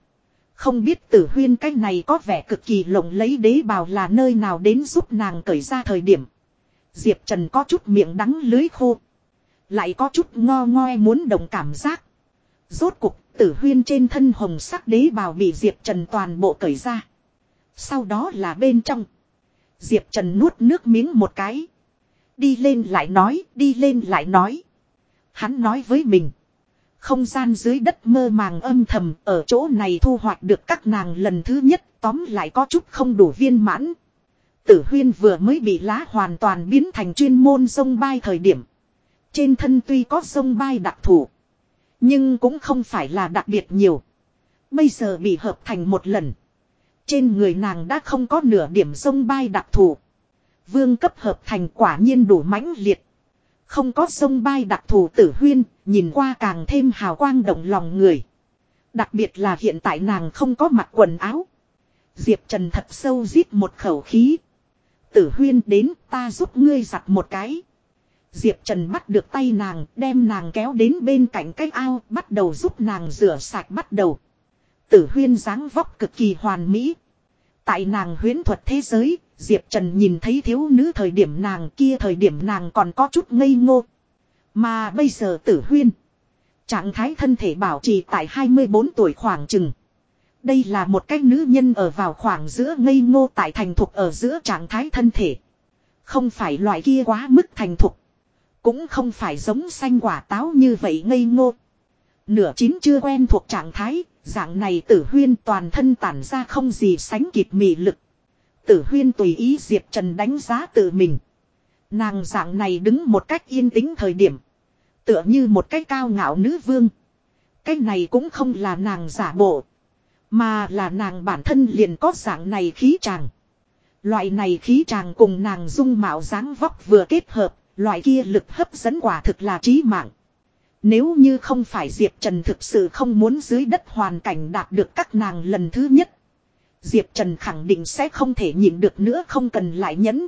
Không biết tử huyên cái này có vẻ cực kỳ lộng lấy đế bào là nơi nào đến giúp nàng cởi ra thời điểm. Diệp Trần có chút miệng đắng lưới khô. Lại có chút ngo ngoe muốn đồng cảm giác. Rốt cục, tử huyên trên thân hồng sắc đế bào bị Diệp Trần toàn bộ cởi ra. Sau đó là bên trong. Diệp Trần nuốt nước miếng một cái. Đi lên lại nói, đi lên lại nói. Hắn nói với mình. Không gian dưới đất mơ màng âm thầm ở chỗ này thu hoạch được các nàng lần thứ nhất tóm lại có chút không đủ viên mãn. Tử huyên vừa mới bị lá hoàn toàn biến thành chuyên môn sông bay thời điểm. Trên thân tuy có sông bay đặc thù. Nhưng cũng không phải là đặc biệt nhiều. Bây giờ bị hợp thành một lần. Trên người nàng đã không có nửa điểm sông bay đặc thù. Vương cấp hợp thành quả nhiên đủ mãnh liệt. Không có sông bay đặc thù tử huyên, nhìn qua càng thêm hào quang động lòng người. Đặc biệt là hiện tại nàng không có mặc quần áo. Diệp Trần thật sâu rít một khẩu khí. Tử huyên đến ta giúp ngươi giặt một cái. Diệp Trần bắt được tay nàng, đem nàng kéo đến bên cạnh cái ao, bắt đầu giúp nàng rửa sạch bắt đầu. Tử huyên dáng vóc cực kỳ hoàn mỹ. Tại nàng huyến thuật thế giới, Diệp Trần nhìn thấy thiếu nữ thời điểm nàng kia thời điểm nàng còn có chút ngây ngô. Mà bây giờ tử huyên. Trạng thái thân thể bảo trì tại 24 tuổi khoảng chừng. Đây là một cái nữ nhân ở vào khoảng giữa ngây ngô tại thành thục ở giữa trạng thái thân thể. Không phải loại kia quá mức thành thục. Cũng không phải giống xanh quả táo như vậy ngây ngô. Nửa chín chưa quen thuộc trạng thái, dạng này tử huyên toàn thân tản ra không gì sánh kịp mị lực. Tử huyên tùy ý Diệp Trần đánh giá tự mình. Nàng dạng này đứng một cách yên tĩnh thời điểm. Tựa như một cái cao ngạo nữ vương. Cái này cũng không là nàng giả bộ. Mà là nàng bản thân liền có dạng này khí tràng. Loại này khí tràng cùng nàng dung mạo dáng vóc vừa kết hợp. Loại kia lực hấp dẫn quả thực là trí mạng. Nếu như không phải Diệp Trần thực sự không muốn dưới đất hoàn cảnh đạt được các nàng lần thứ nhất. Diệp Trần khẳng định sẽ không thể nhịn được nữa không cần lại nhẫn.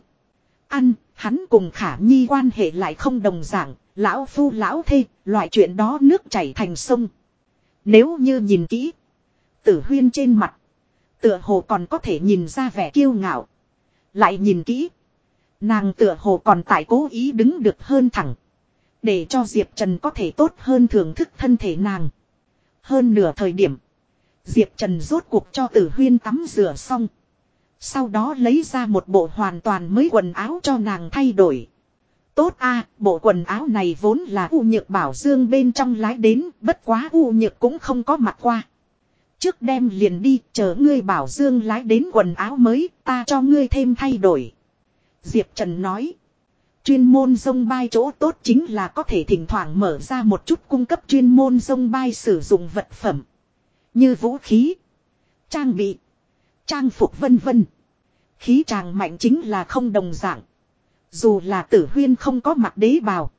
Ăn, hắn cùng khả nhi quan hệ lại không đồng dạng, lão phu lão thê, loại chuyện đó nước chảy thành sông. Nếu như nhìn kỹ, tử huyên trên mặt, tựa hồ còn có thể nhìn ra vẻ kiêu ngạo. Lại nhìn kỹ, nàng tựa hồ còn tại cố ý đứng được hơn thẳng. Để cho Diệp Trần có thể tốt hơn thưởng thức thân thể nàng. Hơn nửa thời điểm, Diệp Trần rốt cuộc cho tử huyên tắm rửa xong. Sau đó lấy ra một bộ hoàn toàn mới quần áo cho nàng thay đổi. Tốt a bộ quần áo này vốn là U Nhược Bảo Dương bên trong lái đến, bất quá U Nhược cũng không có mặt qua. Trước đem liền đi, chờ ngươi Bảo Dương lái đến quần áo mới, ta cho ngươi thêm thay đổi. Diệp Trần nói. Chuyên môn sông bay chỗ tốt chính là có thể thỉnh thoảng mở ra một chút cung cấp chuyên môn sông bay sử dụng vật phẩm. Như vũ khí, trang bị, trang phục vân vân. Khí tràng mạnh chính là không đồng dạng. Dù là tử huyên không có mặt đế bào.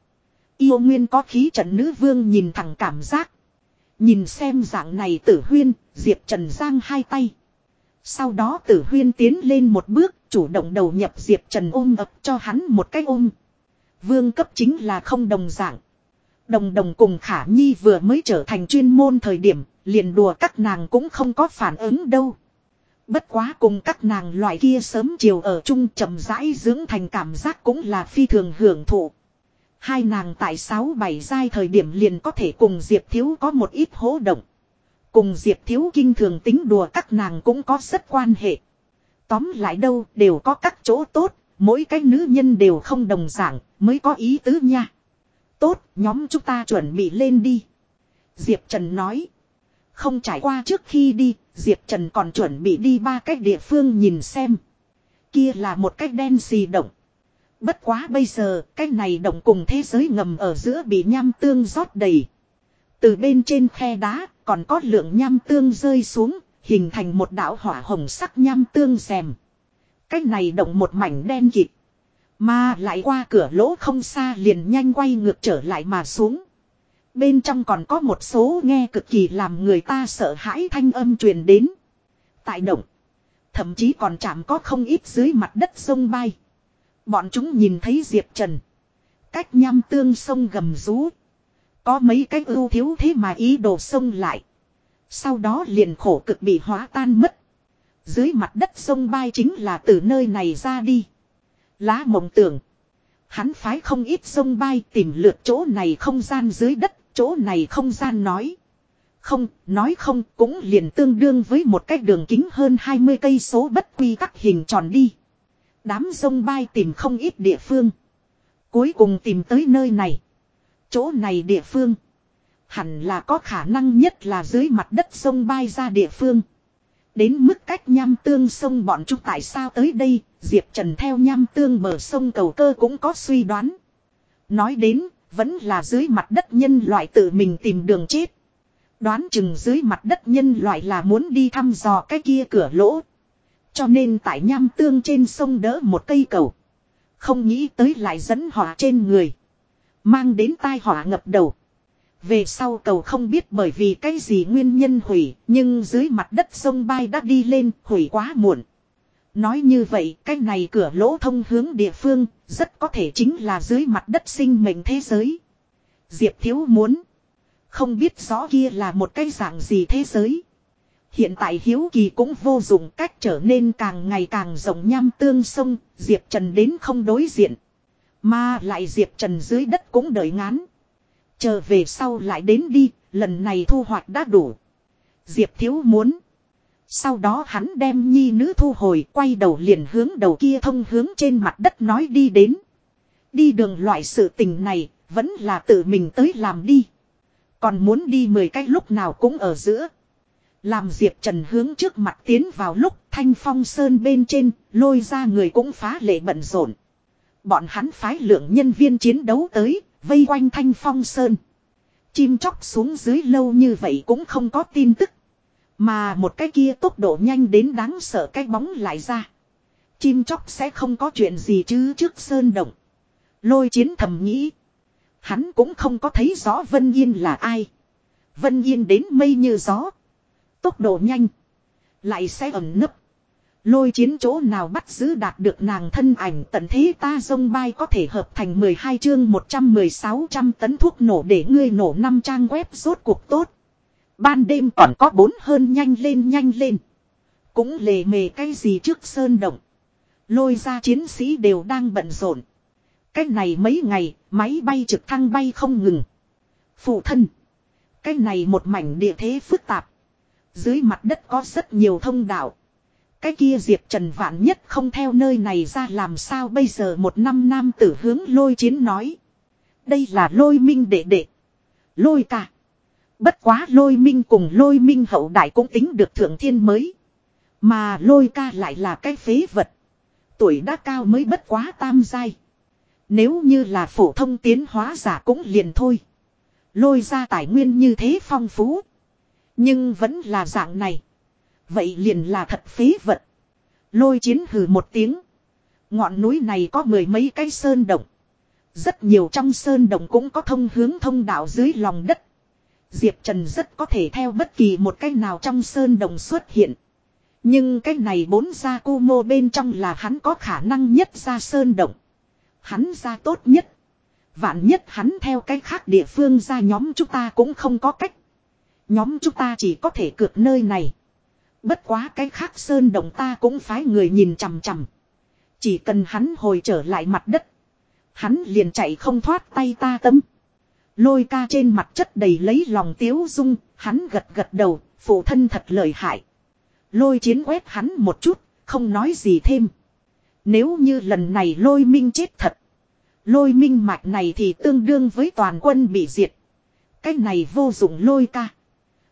Yêu nguyên có khí trận nữ vương nhìn thẳng cảm giác. Nhìn xem dạng này tử huyên, Diệp Trần giang hai tay. Sau đó tử huyên tiến lên một bước, chủ động đầu nhập Diệp Trần ôm ập cho hắn một cái ôm. Vương cấp chính là không đồng dạng. Đồng đồng cùng Khả Nhi vừa mới trở thành chuyên môn thời điểm, liền đùa các nàng cũng không có phản ứng đâu. Bất quá cùng các nàng loại kia sớm chiều ở chung chậm rãi dưỡng thành cảm giác cũng là phi thường hưởng thụ. Hai nàng tại sáu bảy giai thời điểm liền có thể cùng Diệp Thiếu có một ít hỗ động. Cùng Diệp Thiếu kinh thường tính đùa các nàng cũng có rất quan hệ. Tóm lại đâu đều có các chỗ tốt, mỗi cái nữ nhân đều không đồng dạng, mới có ý tứ nha. Tốt, nhóm chúng ta chuẩn bị lên đi. Diệp Trần nói. Không trải qua trước khi đi, Diệp Trần còn chuẩn bị đi ba cách địa phương nhìn xem. Kia là một cách đen xì động. Bất quá bây giờ, cách này động cùng thế giới ngầm ở giữa bị nham tương rót đầy. Từ bên trên khe đá, còn có lượng nham tương rơi xuống, hình thành một đảo hỏa hồng sắc nham tương rèm. Cách này động một mảnh đen kịt. Mà lại qua cửa lỗ không xa liền nhanh quay ngược trở lại mà xuống. Bên trong còn có một số nghe cực kỳ làm người ta sợ hãi thanh âm truyền đến. Tại động. Thậm chí còn chạm có không ít dưới mặt đất sông bay. Bọn chúng nhìn thấy Diệp Trần. Cách nham tương sông gầm rú. Có mấy cái ưu thiếu thế mà ý đồ sông lại. Sau đó liền khổ cực bị hóa tan mất. Dưới mặt đất sông bay chính là từ nơi này ra đi. Lá mộng tưởng. Hắn phái không ít sông bay tìm lượt chỗ này không gian dưới đất chỗ này không gian nói. Không, nói không cũng liền tương đương với một cái đường kính hơn 20 cây số bất quy tắc hình tròn đi. Đám sông bay tìm không ít địa phương. Cuối cùng tìm tới nơi này. Chỗ này địa phương. Hẳn là có khả năng nhất là dưới mặt đất sông bay ra địa phương. Đến mức cách nham tương sông bọn chúng tại sao tới đây, Diệp Trần theo nham tương bờ sông cầu cơ cũng có suy đoán. Nói đến, vẫn là dưới mặt đất nhân loại tự mình tìm đường chết. Đoán chừng dưới mặt đất nhân loại là muốn đi thăm dò cái kia cửa lỗ. Cho nên tại nham tương trên sông đỡ một cây cầu. Không nghĩ tới lại dẫn họa trên người. Mang đến tai họa ngập đầu. Về sau cầu không biết bởi vì cái gì nguyên nhân hủy, nhưng dưới mặt đất sông bay đã đi lên, hủy quá muộn. Nói như vậy, cái này cửa lỗ thông hướng địa phương, rất có thể chính là dưới mặt đất sinh mệnh thế giới. Diệp Thiếu muốn. Không biết rõ kia là một cái dạng gì thế giới. Hiện tại Hiếu Kỳ cũng vô dụng cách trở nên càng ngày càng rộng nham tương sông, Diệp Trần đến không đối diện. Mà lại Diệp Trần dưới đất cũng đợi ngán. Chờ về sau lại đến đi, lần này thu hoạch đã đủ. Diệp Thiếu muốn. Sau đó hắn đem nhi nữ thu hồi quay đầu liền hướng đầu kia thông hướng trên mặt đất nói đi đến. Đi đường loại sự tình này vẫn là tự mình tới làm đi. Còn muốn đi mười cái lúc nào cũng ở giữa. Làm Diệp Trần hướng trước mặt tiến vào lúc thanh phong sơn bên trên lôi ra người cũng phá lệ bận rộn. Bọn hắn phái lượng nhân viên chiến đấu tới vây quanh thanh phong sơn. Chim chóc xuống dưới lâu như vậy cũng không có tin tức. Mà một cái kia tốc độ nhanh đến đáng sợ cái bóng lại ra. Chim chóc sẽ không có chuyện gì chứ trước sơn động. Lôi chiến thầm nghĩ. Hắn cũng không có thấy rõ Vân Yên là ai. Vân Yên đến mây như gió. Tốc độ nhanh. Lại sẽ ẩn nấp. Lôi chiến chỗ nào bắt giữ đạt được nàng thân ảnh tận thế ta dông bay có thể hợp thành 12 chương 116 trăm tấn thuốc nổ để ngươi nổ năm trang web rốt cuộc tốt. Ban đêm còn có bốn hơn nhanh lên nhanh lên. Cũng lề mề cái gì trước sơn động. Lôi ra chiến sĩ đều đang bận rộn. cách này mấy ngày, máy bay trực thăng bay không ngừng. Phụ thân. cách này một mảnh địa thế phức tạp. Dưới mặt đất có rất nhiều thông đạo. Cái kia Diệp Trần vạn nhất không theo nơi này ra làm sao bây giờ một năm nam tử hướng lôi chiến nói. Đây là lôi minh đệ đệ. Lôi cả. Bất quá lôi minh cùng lôi minh hậu đại cũng tính được thượng thiên mới. Mà lôi ca lại là cái phế vật. Tuổi đã cao mới bất quá tam giai. Nếu như là phổ thông tiến hóa giả cũng liền thôi. Lôi ra tài nguyên như thế phong phú. Nhưng vẫn là dạng này. Vậy liền là thật phế vật. Lôi chiến hừ một tiếng. Ngọn núi này có mười mấy cái sơn động. Rất nhiều trong sơn động cũng có thông hướng thông đạo dưới lòng đất. Diệp Trần rất có thể theo bất kỳ một cái nào trong sơn đồng xuất hiện. Nhưng cái này bốn ra cô mô bên trong là hắn có khả năng nhất ra sơn động. Hắn ra tốt nhất. Vạn nhất hắn theo cái khác địa phương ra nhóm chúng ta cũng không có cách. Nhóm chúng ta chỉ có thể cược nơi này. Bất quá cái khác sơn động ta cũng phái người nhìn chằm chằm. Chỉ cần hắn hồi trở lại mặt đất. Hắn liền chạy không thoát tay ta tâm. Lôi ca trên mặt chất đầy lấy lòng tiếu dung, hắn gật gật đầu, phụ thân thật lợi hại. Lôi chiến quét hắn một chút, không nói gì thêm. Nếu như lần này lôi minh chết thật. Lôi minh mạch này thì tương đương với toàn quân bị diệt. Cái này vô dụng lôi ca.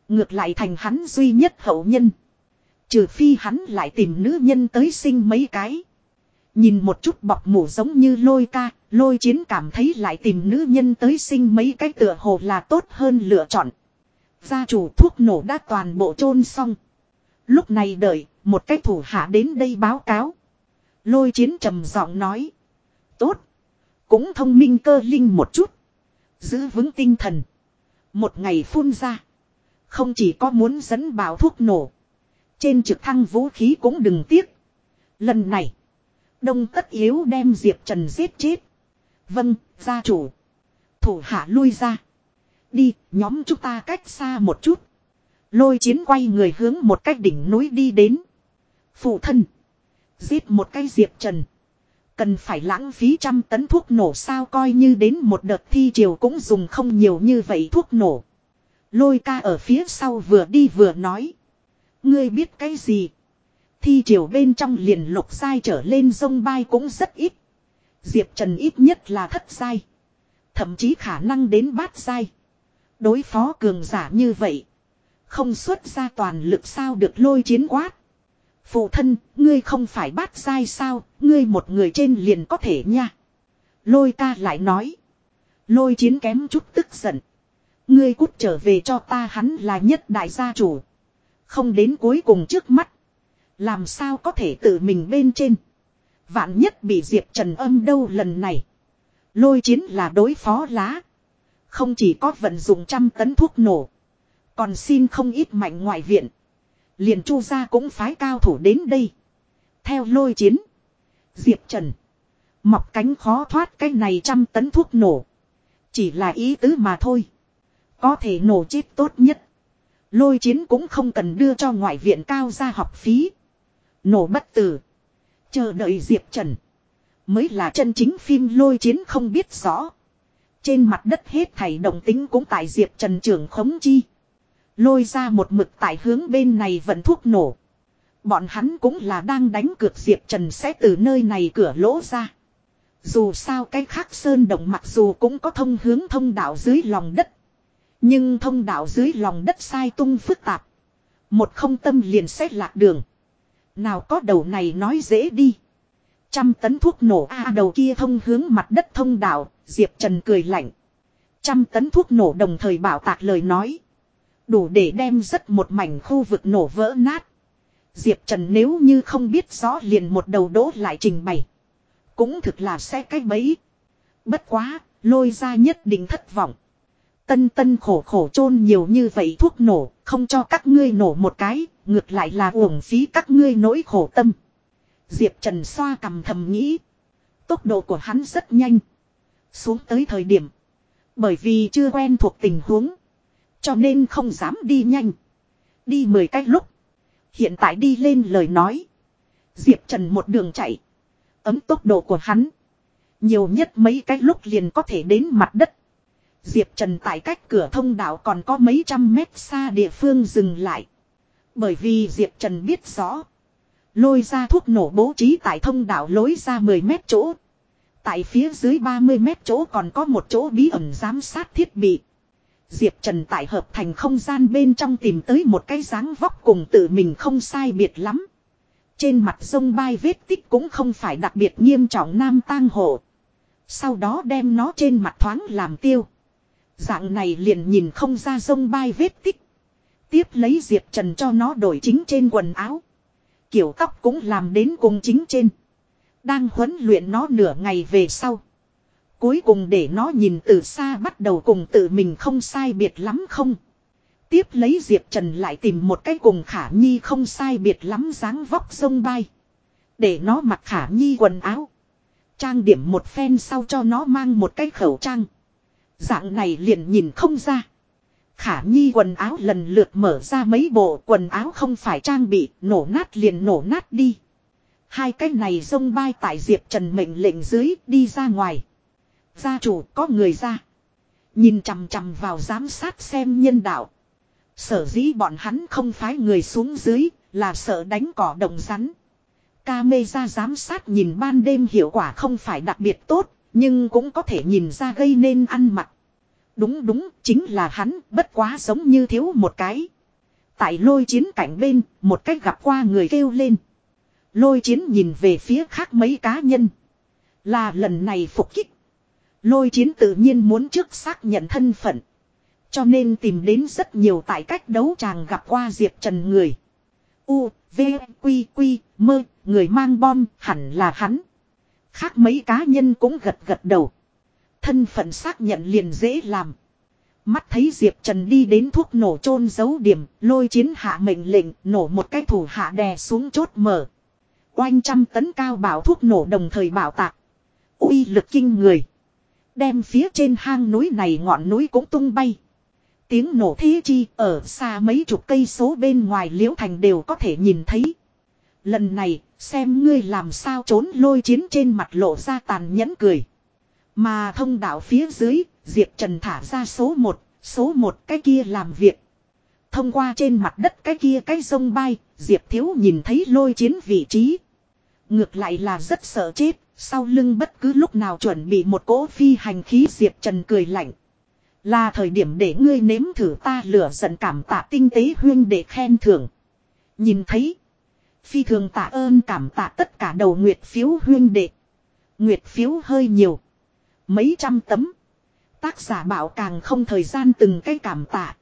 Ngược lại thành hắn duy nhất hậu nhân. Trừ phi hắn lại tìm nữ nhân tới sinh mấy cái. Nhìn một chút bọc mủ giống như lôi ca, lôi chiến cảm thấy lại tìm nữ nhân tới sinh mấy cái tựa hồ là tốt hơn lựa chọn. Gia chủ thuốc nổ đã toàn bộ chôn xong. Lúc này đợi, một cái thủ hạ đến đây báo cáo. Lôi chiến trầm giọng nói. Tốt. Cũng thông minh cơ linh một chút. Giữ vững tinh thần. Một ngày phun ra. Không chỉ có muốn dẫn bảo thuốc nổ. Trên trực thăng vũ khí cũng đừng tiếc. Lần này. Đông tất yếu đem Diệp Trần giết chết. Vâng, gia chủ. Thủ hạ lui ra. Đi, nhóm chúng ta cách xa một chút. Lôi chiến quay người hướng một cách đỉnh núi đi đến. Phụ thân. Giết một cái Diệp Trần. Cần phải lãng phí trăm tấn thuốc nổ sao coi như đến một đợt thi triều cũng dùng không nhiều như vậy thuốc nổ. Lôi ca ở phía sau vừa đi vừa nói. Ngươi biết cái gì? Thi triều bên trong liền lục sai trở lên sông bay cũng rất ít. Diệp Trần ít nhất là thất sai. Thậm chí khả năng đến bát sai. Đối phó cường giả như vậy. Không xuất ra toàn lực sao được lôi chiến quát. Phụ thân, ngươi không phải bát sai sao, ngươi một người trên liền có thể nha. Lôi ca lại nói. Lôi chiến kém chút tức giận. Ngươi cút trở về cho ta hắn là nhất đại gia chủ. Không đến cuối cùng trước mắt. Làm sao có thể tự mình bên trên. Vạn nhất bị Diệp Trần âm đâu lần này. Lôi chiến là đối phó lá. Không chỉ có vận dụng trăm tấn thuốc nổ. Còn xin không ít mạnh ngoại viện. Liền chu gia cũng phái cao thủ đến đây. Theo lôi chiến. Diệp Trần. Mọc cánh khó thoát cái này trăm tấn thuốc nổ. Chỉ là ý tứ mà thôi. Có thể nổ chết tốt nhất. Lôi chiến cũng không cần đưa cho ngoại viện cao ra học phí. Nổ bất tử. Chờ đợi Diệp Trần. Mới là chân chính phim lôi chiến không biết rõ. Trên mặt đất hết thảy động tính cũng tại Diệp Trần trưởng khống chi. Lôi ra một mực tại hướng bên này vận thuốc nổ. Bọn hắn cũng là đang đánh cược Diệp Trần sẽ từ nơi này cửa lỗ ra. Dù sao cái khác sơn động mặc dù cũng có thông hướng thông đạo dưới lòng đất. Nhưng thông đạo dưới lòng đất sai tung phức tạp. Một không tâm liền xét lạc đường. Nào có đầu này nói dễ đi. Trăm tấn thuốc nổ a à, đầu kia thông hướng mặt đất thông đạo, Diệp Trần cười lạnh. Trăm tấn thuốc nổ đồng thời bảo tạc lời nói. Đủ để đem rất một mảnh khu vực nổ vỡ nát. Diệp Trần nếu như không biết rõ liền một đầu đỗ lại trình bày. Cũng thực là xe cách bấy. Bất quá, lôi ra nhất định thất vọng. Tân tân khổ khổ chôn nhiều như vậy thuốc nổ, không cho các ngươi nổ một cái, ngược lại là uổng phí các ngươi nỗi khổ tâm. Diệp Trần xoa cầm thầm nghĩ. Tốc độ của hắn rất nhanh. Xuống tới thời điểm. Bởi vì chưa quen thuộc tình huống. Cho nên không dám đi nhanh. Đi mười cách lúc. Hiện tại đi lên lời nói. Diệp Trần một đường chạy. Ấm tốc độ của hắn. Nhiều nhất mấy cách lúc liền có thể đến mặt đất. Diệp Trần tại cách cửa thông đạo còn có mấy trăm mét xa địa phương dừng lại. Bởi vì Diệp Trần biết rõ. Lôi ra thuốc nổ bố trí tại thông đạo lối ra 10 mét chỗ. Tại phía dưới 30 mét chỗ còn có một chỗ bí ẩn giám sát thiết bị. Diệp Trần tại hợp thành không gian bên trong tìm tới một cái dáng vóc cùng tự mình không sai biệt lắm. Trên mặt sông bay vết tích cũng không phải đặc biệt nghiêm trọng nam tang hộ. Sau đó đem nó trên mặt thoáng làm tiêu. Dạng này liền nhìn không ra sông bay vết tích. Tiếp lấy Diệp Trần cho nó đổi chính trên quần áo. Kiểu tóc cũng làm đến cùng chính trên. Đang huấn luyện nó nửa ngày về sau. Cuối cùng để nó nhìn từ xa bắt đầu cùng tự mình không sai biệt lắm không. Tiếp lấy Diệp Trần lại tìm một cái cùng Khả Nhi không sai biệt lắm dáng vóc sông bay. Để nó mặc Khả Nhi quần áo. Trang điểm một phen sau cho nó mang một cái khẩu trang. Dạng này liền nhìn không ra. Khả Nhi quần áo lần lượt mở ra mấy bộ quần áo không phải trang bị, nổ nát liền nổ nát đi. Hai cái này rông bay tại Diệp Trần mệnh lệnh dưới đi ra ngoài. Gia chủ có người ra. Nhìn chằm chằm vào giám sát xem nhân đạo. Sở dĩ bọn hắn không phái người xuống dưới là sợ đánh cỏ đồng rắn. Ca mê ra giám sát nhìn ban đêm hiệu quả không phải đặc biệt tốt, nhưng cũng có thể nhìn ra gây nên ăn mặc. Đúng đúng, chính là hắn, bất quá giống như thiếu một cái. Tại lôi chiến cảnh bên, một cách gặp qua người kêu lên. Lôi chiến nhìn về phía khác mấy cá nhân. Là lần này phục kích. Lôi chiến tự nhiên muốn trước xác nhận thân phận. Cho nên tìm đến rất nhiều tại cách đấu chàng gặp qua Diệp Trần người. U, V, Quy, Quy, Mơ, người mang bom, hẳn là hắn. Khác mấy cá nhân cũng gật gật đầu. Thân phận xác nhận liền dễ làm. Mắt thấy Diệp Trần đi đến thuốc nổ chôn giấu điểm, lôi chiến hạ mệnh lệnh, nổ một cái thủ hạ đè xuống chốt mở. Oanh trăm tấn cao bảo thuốc nổ đồng thời bảo tạc. uy lực kinh người. Đem phía trên hang núi này ngọn núi cũng tung bay. Tiếng nổ thế chi ở xa mấy chục cây số bên ngoài liễu thành đều có thể nhìn thấy. Lần này, xem ngươi làm sao trốn lôi chiến trên mặt lộ ra tàn nhẫn cười. Mà thông đạo phía dưới, Diệp Trần thả ra số 1, số 1 cái kia làm việc. Thông qua trên mặt đất cái kia cái sông bay, Diệp Thiếu nhìn thấy lôi chiến vị trí. Ngược lại là rất sợ chết, sau lưng bất cứ lúc nào chuẩn bị một cỗ phi hành khí Diệp Trần cười lạnh. Là thời điểm để ngươi nếm thử ta lửa giận cảm tạ tinh tế huyên để khen thưởng. Nhìn thấy. Phi thường tạ ơn cảm tạ tất cả đầu nguyệt phiếu huyên đệ. Nguyệt phiếu hơi nhiều. Mấy trăm tấm. Tác giả bảo càng không thời gian từng cái cảm tạ.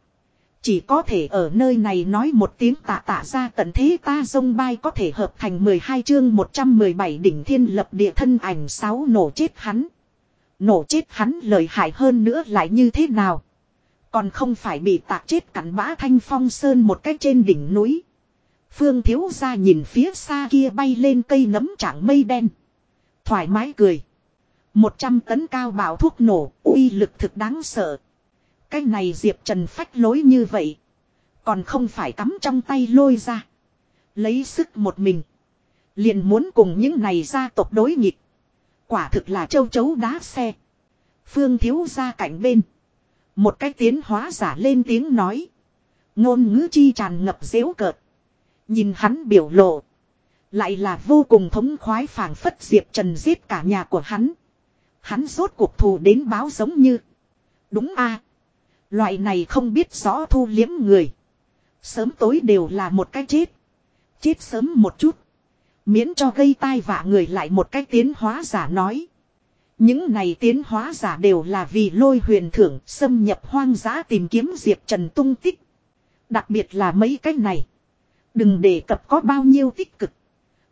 Chỉ có thể ở nơi này nói một tiếng tạ tạ ra tận thế ta dông bay có thể hợp thành 12 chương 117 đỉnh thiên lập địa thân ảnh 6 nổ chết hắn. Nổ chết hắn lợi hại hơn nữa lại như thế nào. Còn không phải bị tạc chết cắn bã thanh phong sơn một cách trên đỉnh núi. Phương thiếu ra nhìn phía xa kia bay lên cây nấm trạng mây đen. Thoải mái cười. Một trăm tấn cao bảo thuốc nổ, uy lực thực đáng sợ. Cái này Diệp Trần phách lối như vậy. Còn không phải cắm trong tay lôi ra. Lấy sức một mình. Liền muốn cùng những này gia tộc đối nghịch. Quả thực là châu chấu đá xe. Phương thiếu ra cạnh bên. Một cái tiến hóa giả lên tiếng nói. Ngôn ngữ chi tràn ngập dễu cợt. Nhìn hắn biểu lộ. Lại là vô cùng thống khoái phảng phất Diệp Trần giết cả nhà của hắn. Hắn rốt cuộc thù đến báo giống như. Đúng a Loại này không biết rõ thu liếm người. Sớm tối đều là một cái chết. Chết sớm một chút. Miễn cho gây tai vạ người lại một cách tiến hóa giả nói. Những này tiến hóa giả đều là vì lôi huyền thưởng xâm nhập hoang dã tìm kiếm Diệp Trần tung tích. Đặc biệt là mấy cái này. Đừng đề cập có bao nhiêu tích cực.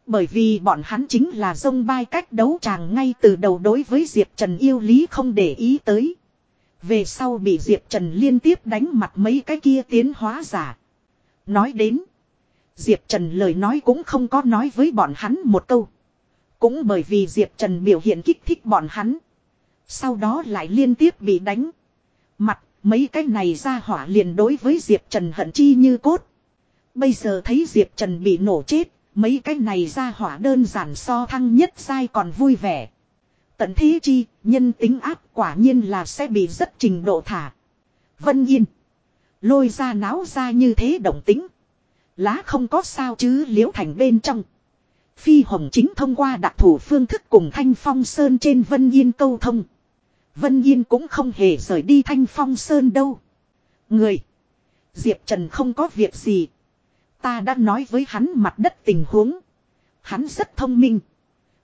Bởi vì bọn hắn chính là dông bay cách đấu tràng ngay từ đầu đối với Diệp Trần yêu lý không để ý tới. Về sau bị Diệp Trần liên tiếp đánh mặt mấy cái kia tiến hóa giả. Nói đến. Diệp Trần lời nói cũng không có nói với bọn hắn một câu. Cũng bởi vì Diệp Trần biểu hiện kích thích bọn hắn. Sau đó lại liên tiếp bị đánh. Mặt, mấy cái này ra hỏa liền đối với Diệp Trần hận chi như cốt. Bây giờ thấy Diệp Trần bị nổ chết. Mấy cái này ra hỏa đơn giản so thăng nhất sai còn vui vẻ. Tận thế chi, nhân tính áp quả nhiên là sẽ bị rất trình độ thả. Vân Yên. Lôi ra náo ra như thế động tính. Lá không có sao chứ liễu thành bên trong. Phi Hồng chính thông qua đặc thủ phương thức cùng Thanh Phong Sơn trên Vân Yên câu thông. Vân Yên cũng không hề rời đi Thanh Phong Sơn đâu. Người. Diệp Trần không có việc gì. Ta đã nói với hắn mặt đất tình huống. Hắn rất thông minh.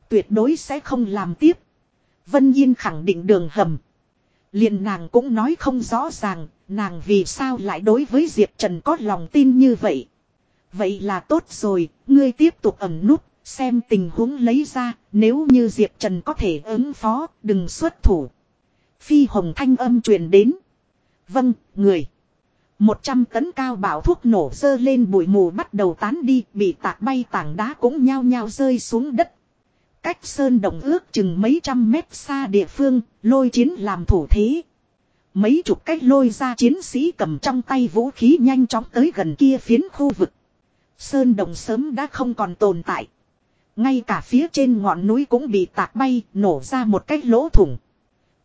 Tuyệt đối sẽ không làm tiếp. Vân Yên khẳng định đường hầm. liền nàng cũng nói không rõ ràng, nàng vì sao lại đối với Diệp Trần có lòng tin như vậy. Vậy là tốt rồi, ngươi tiếp tục ẩn nút, xem tình huống lấy ra, nếu như Diệp Trần có thể ứng phó, đừng xuất thủ. Phi hồng thanh âm truyền đến. Vâng, người. Một trăm tấn cao bảo thuốc nổ dơ lên bụi mù bắt đầu tán đi, bị tạc bay tảng đá cũng nhao nhao rơi xuống đất. Cách sơn động ước chừng mấy trăm mét xa địa phương, lôi chiến làm thủ thế. Mấy chục cách lôi ra chiến sĩ cầm trong tay vũ khí nhanh chóng tới gần kia phiến khu vực. Sơn đồng sớm đã không còn tồn tại. Ngay cả phía trên ngọn núi cũng bị tạc bay, nổ ra một cái lỗ thủng.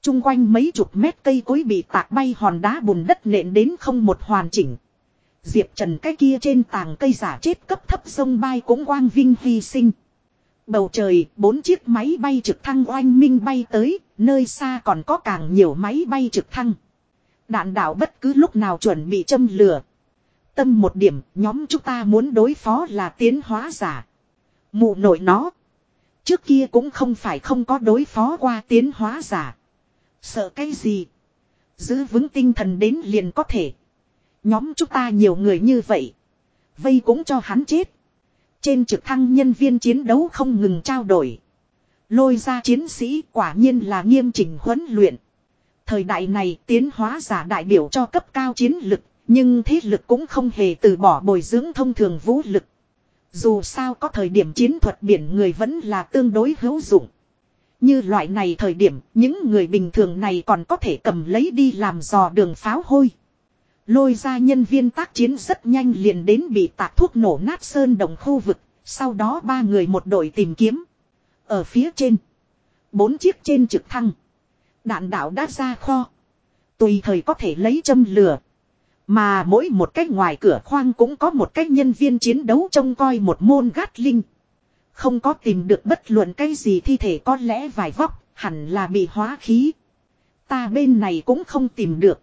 Trung quanh mấy chục mét cây cối bị tạc bay hòn đá bùn đất nện đến không một hoàn chỉnh. Diệp Trần cái kia trên tàng cây giả chết cấp thấp sông bay cũng quang vinh hy sinh. Bầu trời, bốn chiếc máy bay trực thăng oanh minh bay tới, nơi xa còn có càng nhiều máy bay trực thăng. Đạn đạo bất cứ lúc nào chuẩn bị châm lửa. Tâm một điểm, nhóm chúng ta muốn đối phó là tiến hóa giả. Mụ nội nó. Trước kia cũng không phải không có đối phó qua tiến hóa giả. Sợ cái gì? Giữ vững tinh thần đến liền có thể. Nhóm chúng ta nhiều người như vậy. Vây cũng cho hắn chết. Trên trực thăng nhân viên chiến đấu không ngừng trao đổi. Lôi ra chiến sĩ quả nhiên là nghiêm chỉnh huấn luyện. Thời đại này tiến hóa giả đại biểu cho cấp cao chiến lực, nhưng thế lực cũng không hề từ bỏ bồi dưỡng thông thường vũ lực. Dù sao có thời điểm chiến thuật biển người vẫn là tương đối hữu dụng. Như loại này thời điểm, những người bình thường này còn có thể cầm lấy đi làm dò đường pháo hôi. Lôi ra nhân viên tác chiến rất nhanh liền đến bị tạc thuốc nổ nát sơn đồng khu vực, sau đó ba người một đội tìm kiếm. Ở phía trên, bốn chiếc trên trực thăng, đạn đạo đã ra kho. Tùy thời có thể lấy châm lửa. Mà mỗi một cách ngoài cửa khoang cũng có một cách nhân viên chiến đấu trông coi một môn gát linh. Không có tìm được bất luận cái gì thi thể có lẽ vài vóc, hẳn là bị hóa khí. Ta bên này cũng không tìm được.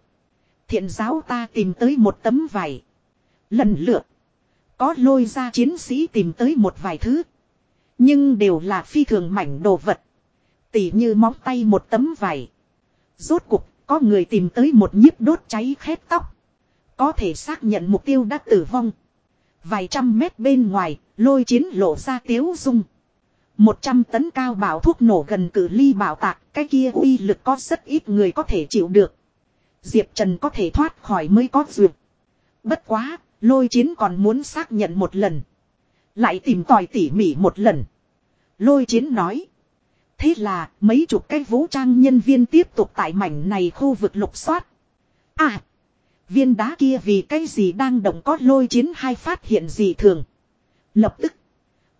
Thiện giáo ta tìm tới một tấm vải. Lần lượt. Có lôi ra chiến sĩ tìm tới một vài thứ. Nhưng đều là phi thường mảnh đồ vật. Tỉ như móng tay một tấm vải. Rốt cục, có người tìm tới một nhíp đốt cháy khét tóc. Có thể xác nhận mục tiêu đã tử vong. Vài trăm mét bên ngoài, lôi chiến lộ ra tiếu dung. Một trăm tấn cao bảo thuốc nổ gần cử ly bảo tạc, cái kia uy lực có rất ít người có thể chịu được. Diệp Trần có thể thoát khỏi mới có duyệt. Bất quá, lôi chiến còn muốn xác nhận một lần. Lại tìm tòi tỉ mỉ một lần. Lôi chiến nói. Thế là mấy chục cái vũ trang nhân viên tiếp tục tại mảnh này khu vực lục soát. À! Viên đá kia vì cái gì đang động có lôi chiến hay phát hiện gì thường. Lập tức.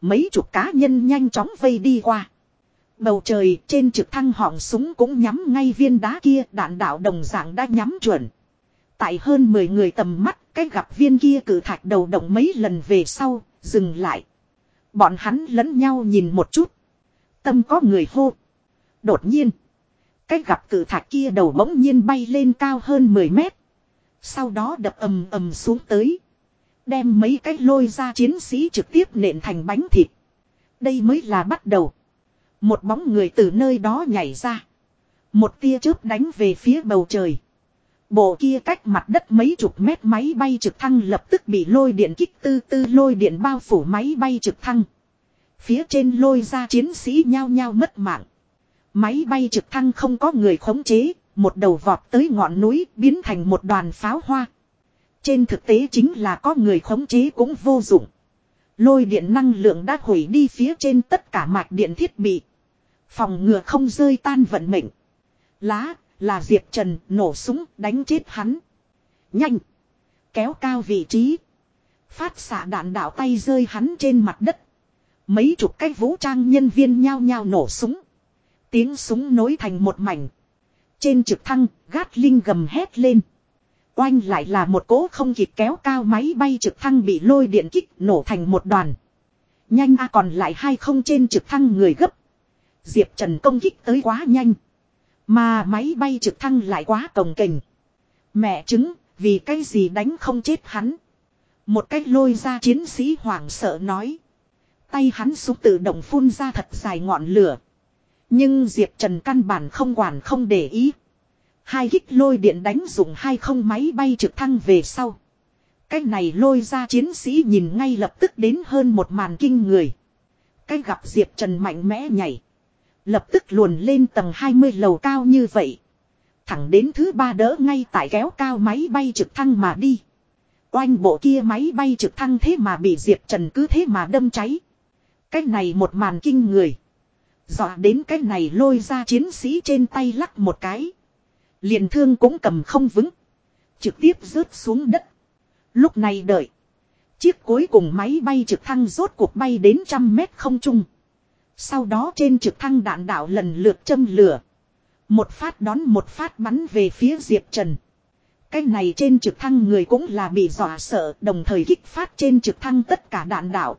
Mấy chục cá nhân nhanh chóng vây đi qua. Bầu trời trên trực thăng họng súng cũng nhắm ngay viên đá kia đạn đạo đồng dạng đã nhắm chuẩn. Tại hơn 10 người tầm mắt cái gặp viên kia cử thạch đầu động mấy lần về sau, dừng lại. Bọn hắn lẫn nhau nhìn một chút. Tâm có người hô. Đột nhiên. Cái gặp cử thạch kia đầu bỗng nhiên bay lên cao hơn 10 mét. Sau đó đập ầm ầm xuống tới. Đem mấy cái lôi ra chiến sĩ trực tiếp nện thành bánh thịt. Đây mới là bắt đầu. Một bóng người từ nơi đó nhảy ra. Một tia chớp đánh về phía bầu trời. Bộ kia cách mặt đất mấy chục mét máy bay trực thăng lập tức bị lôi điện kích tư tư lôi điện bao phủ máy bay trực thăng. Phía trên lôi ra chiến sĩ nhao nhao mất mạng. Máy bay trực thăng không có người khống chế, một đầu vọt tới ngọn núi biến thành một đoàn pháo hoa. Trên thực tế chính là có người khống chế cũng vô dụng. Lôi điện năng lượng đã hủy đi phía trên tất cả mạch điện thiết bị. Phòng ngừa không rơi tan vận mệnh. Lá, là Diệp Trần nổ súng đánh chết hắn. Nhanh. Kéo cao vị trí. Phát xạ đạn đạo tay rơi hắn trên mặt đất. Mấy chục cái vũ trang nhân viên nhao nhao nổ súng. Tiếng súng nối thành một mảnh. Trên trực thăng, gát linh gầm hét lên. Oanh lại là một cỗ không kịp kéo cao máy bay trực thăng bị lôi điện kích nổ thành một đoàn. Nhanh a còn lại hai không trên trực thăng người gấp. Diệp Trần công kích tới quá nhanh. Mà máy bay trực thăng lại quá cồng kềnh. Mẹ chứng, vì cái gì đánh không chết hắn. Một cách lôi ra chiến sĩ hoảng sợ nói. Tay hắn súng tự động phun ra thật dài ngọn lửa. Nhưng Diệp Trần căn bản không quản, không để ý. Hai kích lôi điện đánh dùng hai không máy bay trực thăng về sau. Cái này lôi ra chiến sĩ nhìn ngay lập tức đến hơn một màn kinh người. Cái gặp Diệp Trần mạnh mẽ nhảy. Lập tức luồn lên tầng 20 lầu cao như vậy. Thẳng đến thứ ba đỡ ngay tại kéo cao máy bay trực thăng mà đi. Oanh bộ kia máy bay trực thăng thế mà bị Diệp Trần cứ thế mà đâm cháy. Cái này một màn kinh người. Dọa đến cái này lôi ra chiến sĩ trên tay lắc một cái. liền thương cũng cầm không vững. Trực tiếp rớt xuống đất. Lúc này đợi. Chiếc cuối cùng máy bay trực thăng rốt cuộc bay đến trăm mét không trung. Sau đó trên trực thăng đạn đạo lần lượt châm lửa. Một phát đón một phát bắn về phía Diệp Trần. Cái này trên trực thăng người cũng là bị dọa sợ, đồng thời kích phát trên trực thăng tất cả đạn đạo.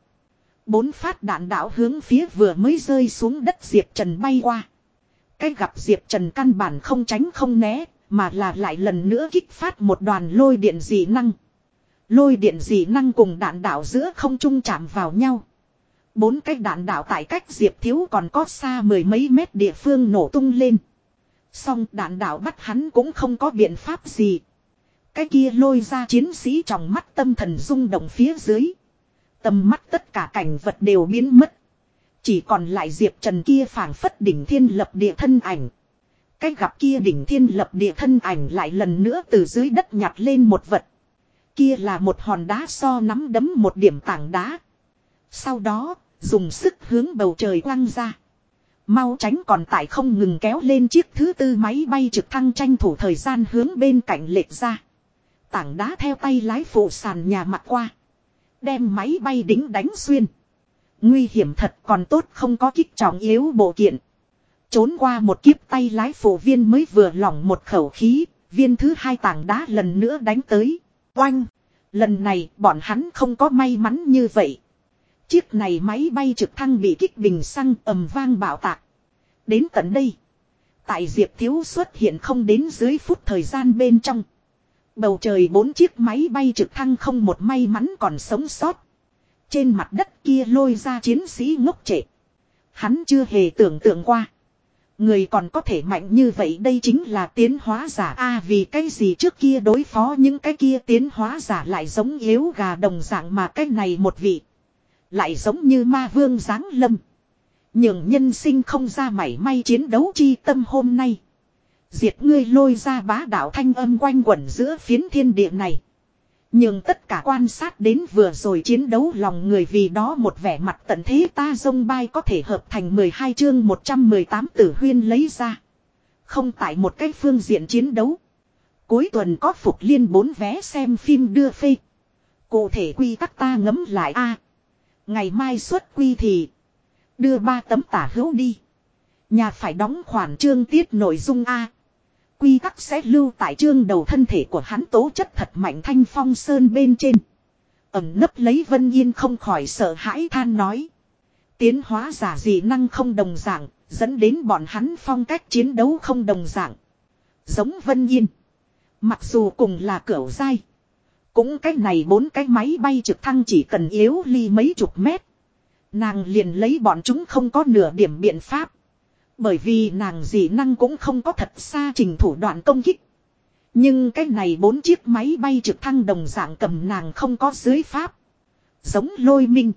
Bốn phát đạn đạo hướng phía vừa mới rơi xuống đất Diệp Trần bay qua. Cái gặp Diệp Trần căn bản không tránh không né, mà là lại lần nữa kích phát một đoàn lôi điện dị năng. Lôi điện dị năng cùng đạn đạo giữa không trung chạm vào nhau. Bốn cái đạn đạo tại cách Diệp Thiếu còn có xa mười mấy mét địa phương nổ tung lên. Song đạn đạo bắt hắn cũng không có biện pháp gì. Cái kia lôi ra chiến sĩ trong mắt tâm thần rung động phía dưới. Tầm mắt tất cả cảnh vật đều biến mất. Chỉ còn lại Diệp Trần kia phảng phất đỉnh thiên lập địa thân ảnh. cách gặp kia đỉnh thiên lập địa thân ảnh lại lần nữa từ dưới đất nhặt lên một vật. Kia là một hòn đá so nắm đấm một điểm tảng đá. Sau đó, dùng sức hướng bầu trời quăng ra. Mau tránh còn tại không ngừng kéo lên chiếc thứ tư máy bay trực thăng tranh thủ thời gian hướng bên cạnh lệch ra. Tảng đá theo tay lái phụ sàn nhà mặt qua. Đem máy bay đính đánh xuyên. Nguy hiểm thật còn tốt không có kích trọng yếu bộ kiện. Trốn qua một kiếp tay lái phổ viên mới vừa lỏng một khẩu khí, viên thứ hai tảng đá lần nữa đánh tới. Oanh! Lần này bọn hắn không có may mắn như vậy. Chiếc này máy bay trực thăng bị kích bình xăng ầm vang bạo tạc. Đến tận đây. Tại Diệp Thiếu xuất hiện không đến dưới phút thời gian bên trong. Bầu trời bốn chiếc máy bay trực thăng không một may mắn còn sống sót. Trên mặt đất kia lôi ra chiến sĩ ngốc trệ. Hắn chưa hề tưởng tượng qua. Người còn có thể mạnh như vậy đây chính là tiến hóa giả a, vì cái gì trước kia đối phó những cái kia tiến hóa giả lại giống yếu gà đồng dạng mà cái này một vị. Lại giống như ma vương giáng lâm. Nhưng nhân sinh không ra mảy may chiến đấu chi tâm hôm nay. Diệt ngươi lôi ra bá đạo thanh âm quanh quẩn giữa phiến thiên địa này. Nhưng tất cả quan sát đến vừa rồi chiến đấu lòng người vì đó một vẻ mặt tận thế ta dông bay có thể hợp thành 12 chương 118 tử huyên lấy ra. Không tại một cái phương diện chiến đấu. Cuối tuần có phục liên bốn vé xem phim đưa phê. Cụ thể quy tắc ta ngấm lại a Ngày mai xuất quy thì. Đưa ba tấm tả hữu đi. Nhà phải đóng khoản trương tiết nội dung A. Quy tắc sẽ lưu tại chương đầu thân thể của hắn tố chất thật mạnh thanh phong sơn bên trên. Ẩm nấp lấy Vân Yên không khỏi sợ hãi than nói. Tiến hóa giả dị năng không đồng dạng, dẫn đến bọn hắn phong cách chiến đấu không đồng dạng. Giống Vân Yên. Mặc dù cùng là cửu dai. Cũng cái này bốn cái máy bay trực thăng chỉ cần yếu ly mấy chục mét. Nàng liền lấy bọn chúng không có nửa điểm biện pháp. Bởi vì nàng dị năng cũng không có thật xa trình thủ đoạn công kích. Nhưng cái này bốn chiếc máy bay trực thăng đồng dạng cầm nàng không có dưới pháp. Giống lôi minh.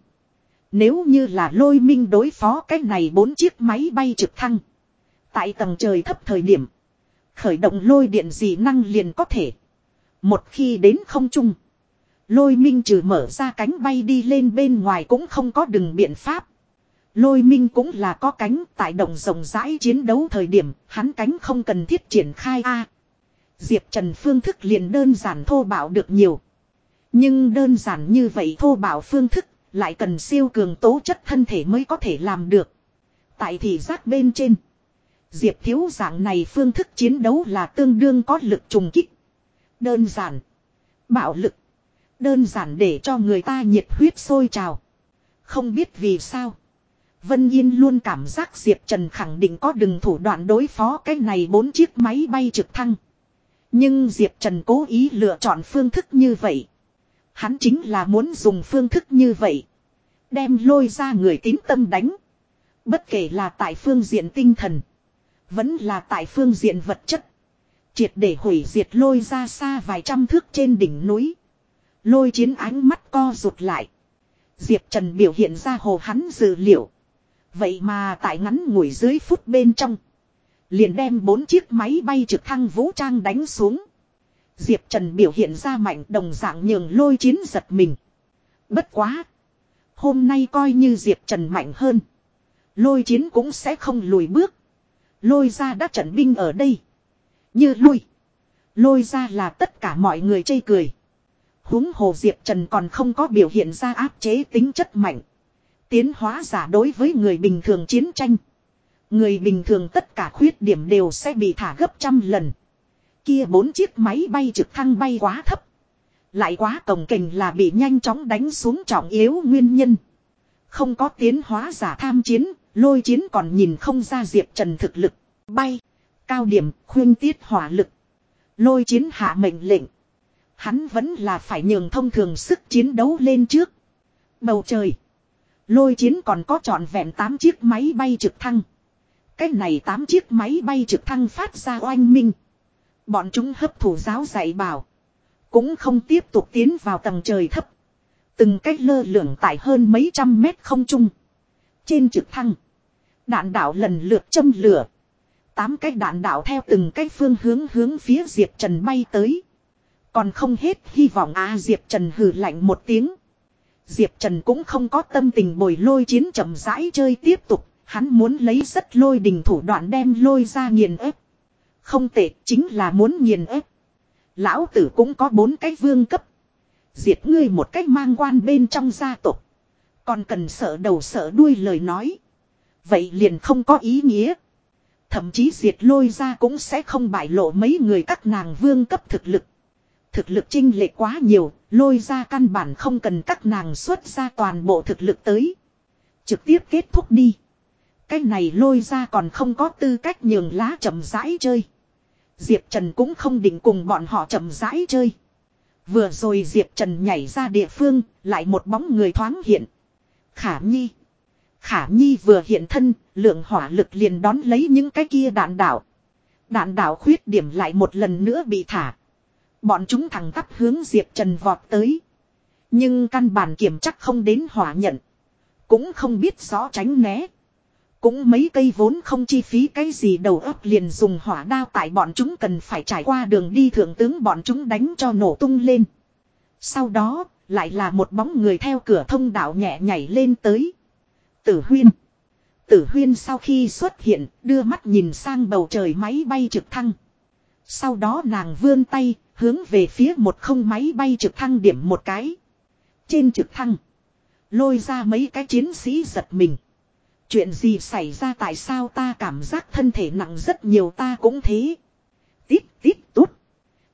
Nếu như là lôi minh đối phó cái này bốn chiếc máy bay trực thăng. Tại tầng trời thấp thời điểm. Khởi động lôi điện dị năng liền có thể. Một khi đến không trung. Lôi minh trừ mở ra cánh bay đi lên bên ngoài cũng không có đừng biện pháp. Lôi minh cũng là có cánh tại đồng rộng rãi chiến đấu thời điểm, hắn cánh không cần thiết triển khai A. Diệp Trần phương thức liền đơn giản thô bạo được nhiều. Nhưng đơn giản như vậy thô bạo phương thức, lại cần siêu cường tố chất thân thể mới có thể làm được. Tại thị giác bên trên. Diệp thiếu dạng này phương thức chiến đấu là tương đương có lực trùng kích. Đơn giản. Bạo lực. Đơn giản để cho người ta nhiệt huyết sôi trào. Không biết vì sao. Vân Yên luôn cảm giác Diệp Trần khẳng định có đừng thủ đoạn đối phó cái này bốn chiếc máy bay trực thăng. Nhưng Diệp Trần cố ý lựa chọn phương thức như vậy. Hắn chính là muốn dùng phương thức như vậy. Đem lôi ra người tín tâm đánh. Bất kể là tại phương diện tinh thần. Vẫn là tại phương diện vật chất. Triệt để hủy diệt lôi ra xa vài trăm thước trên đỉnh núi. Lôi chiến ánh mắt co rụt lại. Diệp Trần biểu hiện ra hồ hắn dự liệu. Vậy mà tại ngắn ngủi dưới phút bên trong. Liền đem bốn chiếc máy bay trực thăng vũ trang đánh xuống. Diệp Trần biểu hiện ra mạnh đồng dạng nhường lôi chiến giật mình. Bất quá. Hôm nay coi như Diệp Trần mạnh hơn. Lôi chiến cũng sẽ không lùi bước. Lôi ra đã trận binh ở đây. Như lui. Lôi ra là tất cả mọi người chây cười. huống hồ Diệp Trần còn không có biểu hiện ra áp chế tính chất mạnh. Tiến hóa giả đối với người bình thường chiến tranh. Người bình thường tất cả khuyết điểm đều sẽ bị thả gấp trăm lần. Kia bốn chiếc máy bay trực thăng bay quá thấp. Lại quá cồng kềnh là bị nhanh chóng đánh xuống trọng yếu nguyên nhân. Không có tiến hóa giả tham chiến, lôi chiến còn nhìn không ra Diệp Trần thực lực. Bay, cao điểm, khuyên tiết hỏa lực. Lôi chiến hạ mệnh lệnh. Hắn vẫn là phải nhường thông thường sức chiến đấu lên trước. Bầu trời. Lôi chiến còn có trọn vẹn 8 chiếc máy bay trực thăng. Cái này 8 chiếc máy bay trực thăng phát ra oanh minh. Bọn chúng hấp thủ giáo dạy bảo. Cũng không tiếp tục tiến vào tầng trời thấp. Từng cách lơ lửng tại hơn mấy trăm mét không trung. Trên trực thăng. Đạn đạo lần lượt châm lửa. Tám cái đạn đạo theo từng cái phương hướng hướng phía Diệp Trần bay tới. Còn không hết hy vọng à Diệp Trần hừ lạnh một tiếng. Diệp Trần cũng không có tâm tình bồi lôi chiến chậm rãi chơi tiếp tục. Hắn muốn lấy rất lôi đình thủ đoạn đem lôi ra nghiền ép. Không tệ, chính là muốn nghiền ép. Lão tử cũng có bốn cái vương cấp. Diệt ngươi một cách mang quan bên trong gia tộc. Còn cần sợ đầu sợ đuôi lời nói. Vậy liền không có ý nghĩa. Thậm chí diệt lôi ra cũng sẽ không bại lộ mấy người các nàng vương cấp thực lực. Thực lực trinh lệ quá nhiều, lôi ra căn bản không cần các nàng xuất ra toàn bộ thực lực tới. Trực tiếp kết thúc đi. Cái này lôi ra còn không có tư cách nhường lá chậm rãi chơi. Diệp Trần cũng không định cùng bọn họ chậm rãi chơi. Vừa rồi Diệp Trần nhảy ra địa phương, lại một bóng người thoáng hiện. Khả Nhi. Khả Nhi vừa hiện thân, lượng hỏa lực liền đón lấy những cái kia đạn đảo. Đạn đảo khuyết điểm lại một lần nữa bị thả. Bọn chúng thẳng tắp hướng Diệp Trần vọt tới. Nhưng căn bản kiểm chắc không đến hỏa nhận. Cũng không biết rõ tránh né. Cũng mấy cây vốn không chi phí cái gì đầu óc liền dùng hỏa đao tại bọn chúng cần phải trải qua đường đi thượng tướng bọn chúng đánh cho nổ tung lên. Sau đó, lại là một bóng người theo cửa thông đạo nhẹ nhảy lên tới. Tử huyên. Tử huyên sau khi xuất hiện, đưa mắt nhìn sang bầu trời máy bay trực thăng. Sau đó nàng vươn tay, hướng về phía một không máy bay trực thăng điểm một cái. Trên trực thăng, lôi ra mấy cái chiến sĩ giật mình. Chuyện gì xảy ra tại sao ta cảm giác thân thể nặng rất nhiều ta cũng thế. Tít tít tút.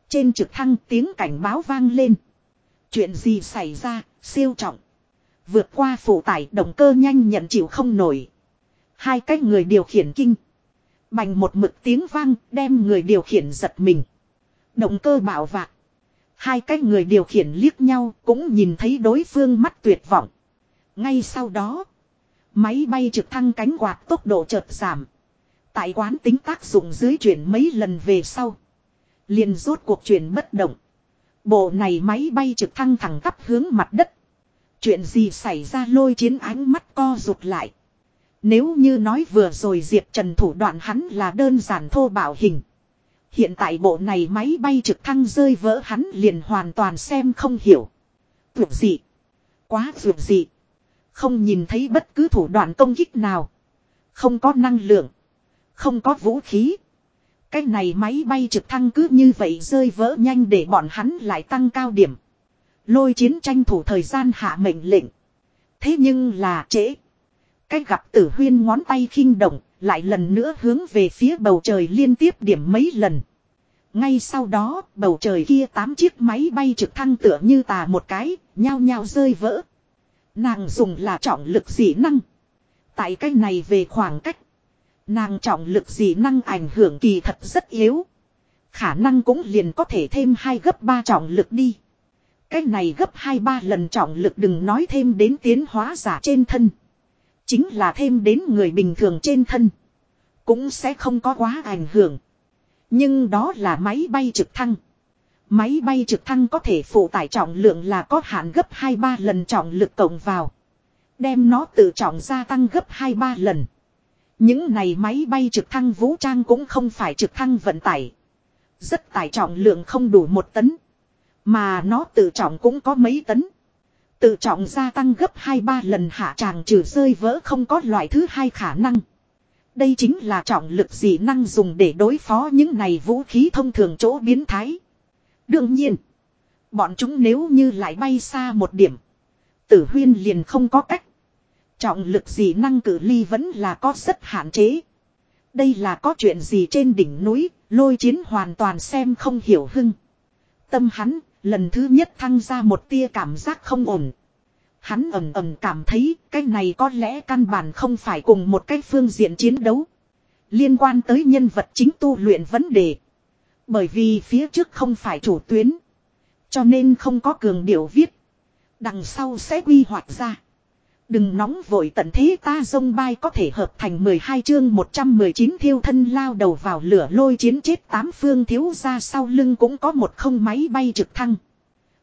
Trên trực thăng tiếng cảnh báo vang lên. Chuyện gì xảy ra, siêu trọng. Vượt qua phụ tải động cơ nhanh nhận chịu không nổi. Hai cái người điều khiển kinh. Bành một mực tiếng vang đem người điều khiển giật mình. Động cơ bảo vạc. Hai cái người điều khiển liếc nhau cũng nhìn thấy đối phương mắt tuyệt vọng. Ngay sau đó. Máy bay trực thăng cánh quạt tốc độ chợt giảm. Tại quán tính tác dụng dưới chuyển mấy lần về sau. liền rốt cuộc chuyển bất động. Bộ này máy bay trực thăng thẳng tắp hướng mặt đất. Chuyện gì xảy ra lôi chiến ánh mắt co rụt lại. Nếu như nói vừa rồi Diệp Trần thủ đoạn hắn là đơn giản thô bạo hình. Hiện tại bộ này máy bay trực thăng rơi vỡ hắn liền hoàn toàn xem không hiểu. Vượt gì? Quá vượt gì? Không nhìn thấy bất cứ thủ đoạn công kích nào. Không có năng lượng. Không có vũ khí. Cái này máy bay trực thăng cứ như vậy rơi vỡ nhanh để bọn hắn lại tăng cao điểm. Lôi chiến tranh thủ thời gian hạ mệnh lệnh. Thế nhưng là trễ. Cái gặp tử huyên ngón tay khinh động, lại lần nữa hướng về phía bầu trời liên tiếp điểm mấy lần. Ngay sau đó, bầu trời kia tám chiếc máy bay trực thăng tựa như tà một cái, nhao nhao rơi vỡ. Nàng dùng là trọng lực dị năng. Tại cái này về khoảng cách. Nàng trọng lực dị năng ảnh hưởng kỳ thật rất yếu. Khả năng cũng liền có thể thêm hai gấp ba trọng lực đi. Cái này gấp hai ba lần trọng lực đừng nói thêm đến tiến hóa giả trên thân. Chính là thêm đến người bình thường trên thân. Cũng sẽ không có quá ảnh hưởng. Nhưng đó là máy bay trực thăng. Máy bay trực thăng có thể phụ tải trọng lượng là có hạn gấp 2-3 lần trọng lực cộng vào. Đem nó tự trọng gia tăng gấp 2-3 lần. Những này máy bay trực thăng vũ trang cũng không phải trực thăng vận tải. Rất tải trọng lượng không đủ một tấn. Mà nó tự trọng cũng có mấy tấn. Tự trọng gia tăng gấp 2-3 lần hạ tràng trừ rơi vỡ không có loại thứ hai khả năng. Đây chính là trọng lực dị năng dùng để đối phó những này vũ khí thông thường chỗ biến thái. Đương nhiên, bọn chúng nếu như lại bay xa một điểm, tử huyên liền không có cách. Trọng lực dị năng cử ly vẫn là có rất hạn chế. Đây là có chuyện gì trên đỉnh núi, lôi chiến hoàn toàn xem không hiểu hưng. Tâm hắn, lần thứ nhất thăng ra một tia cảm giác không ổn. Hắn ầm ầm cảm thấy, cái này có lẽ căn bản không phải cùng một cái phương diện chiến đấu. Liên quan tới nhân vật chính tu luyện vấn đề. Bởi vì phía trước không phải chủ tuyến. Cho nên không có cường điệu viết. Đằng sau sẽ quy hoạch ra. Đừng nóng vội tận thế ta dông bay có thể hợp thành 12 chương 119 thiêu thân lao đầu vào lửa lôi chiến chết tám phương thiếu ra sau lưng cũng có một không máy bay trực thăng.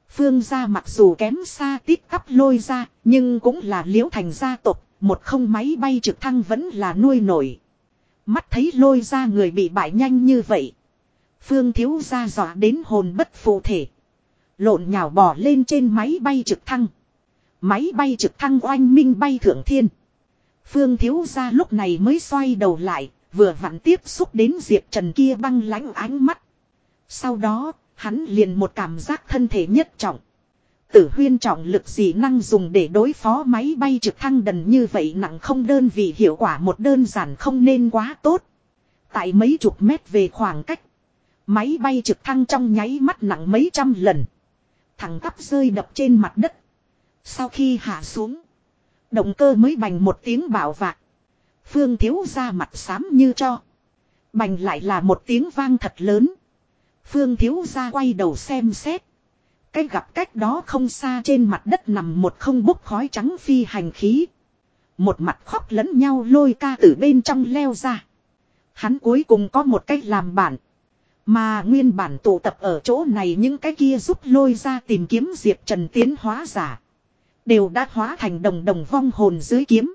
Phương gia mặc dù kém xa tít cắp lôi ra, nhưng cũng là liễu thành gia tộc, một không máy bay trực thăng vẫn là nuôi nổi. Mắt thấy lôi ra người bị bại nhanh như vậy. Phương thiếu ra dọa đến hồn bất phụ thể. Lộn nhào bỏ lên trên máy bay trực thăng. Máy bay trực thăng oanh minh bay thượng thiên. Phương thiếu gia lúc này mới xoay đầu lại, vừa vặn tiếp xúc đến Diệp Trần kia băng lãnh ánh mắt. Sau đó, hắn liền một cảm giác thân thể nhất trọng. Tử huyên trọng lực gì năng dùng để đối phó máy bay trực thăng đần như vậy nặng không đơn vì hiệu quả một đơn giản không nên quá tốt. Tại mấy chục mét về khoảng cách. Máy bay trực thăng trong nháy mắt nặng mấy trăm lần. Thẳng tắp rơi đập trên mặt đất. Sau khi hạ xuống. Động cơ mới bành một tiếng bảo vạc. Phương thiếu ra mặt xám như cho. Bành lại là một tiếng vang thật lớn. Phương thiếu ra quay đầu xem xét. Cái gặp cách đó không xa trên mặt đất nằm một không bốc khói trắng phi hành khí. Một mặt khóc lẫn nhau lôi ca từ bên trong leo ra. Hắn cuối cùng có một cách làm bản. Mà nguyên bản tụ tập ở chỗ này những cái kia giúp lôi ra tìm kiếm Diệp Trần tiến hóa giả. Đều đã hóa thành đồng đồng vong hồn dưới kiếm.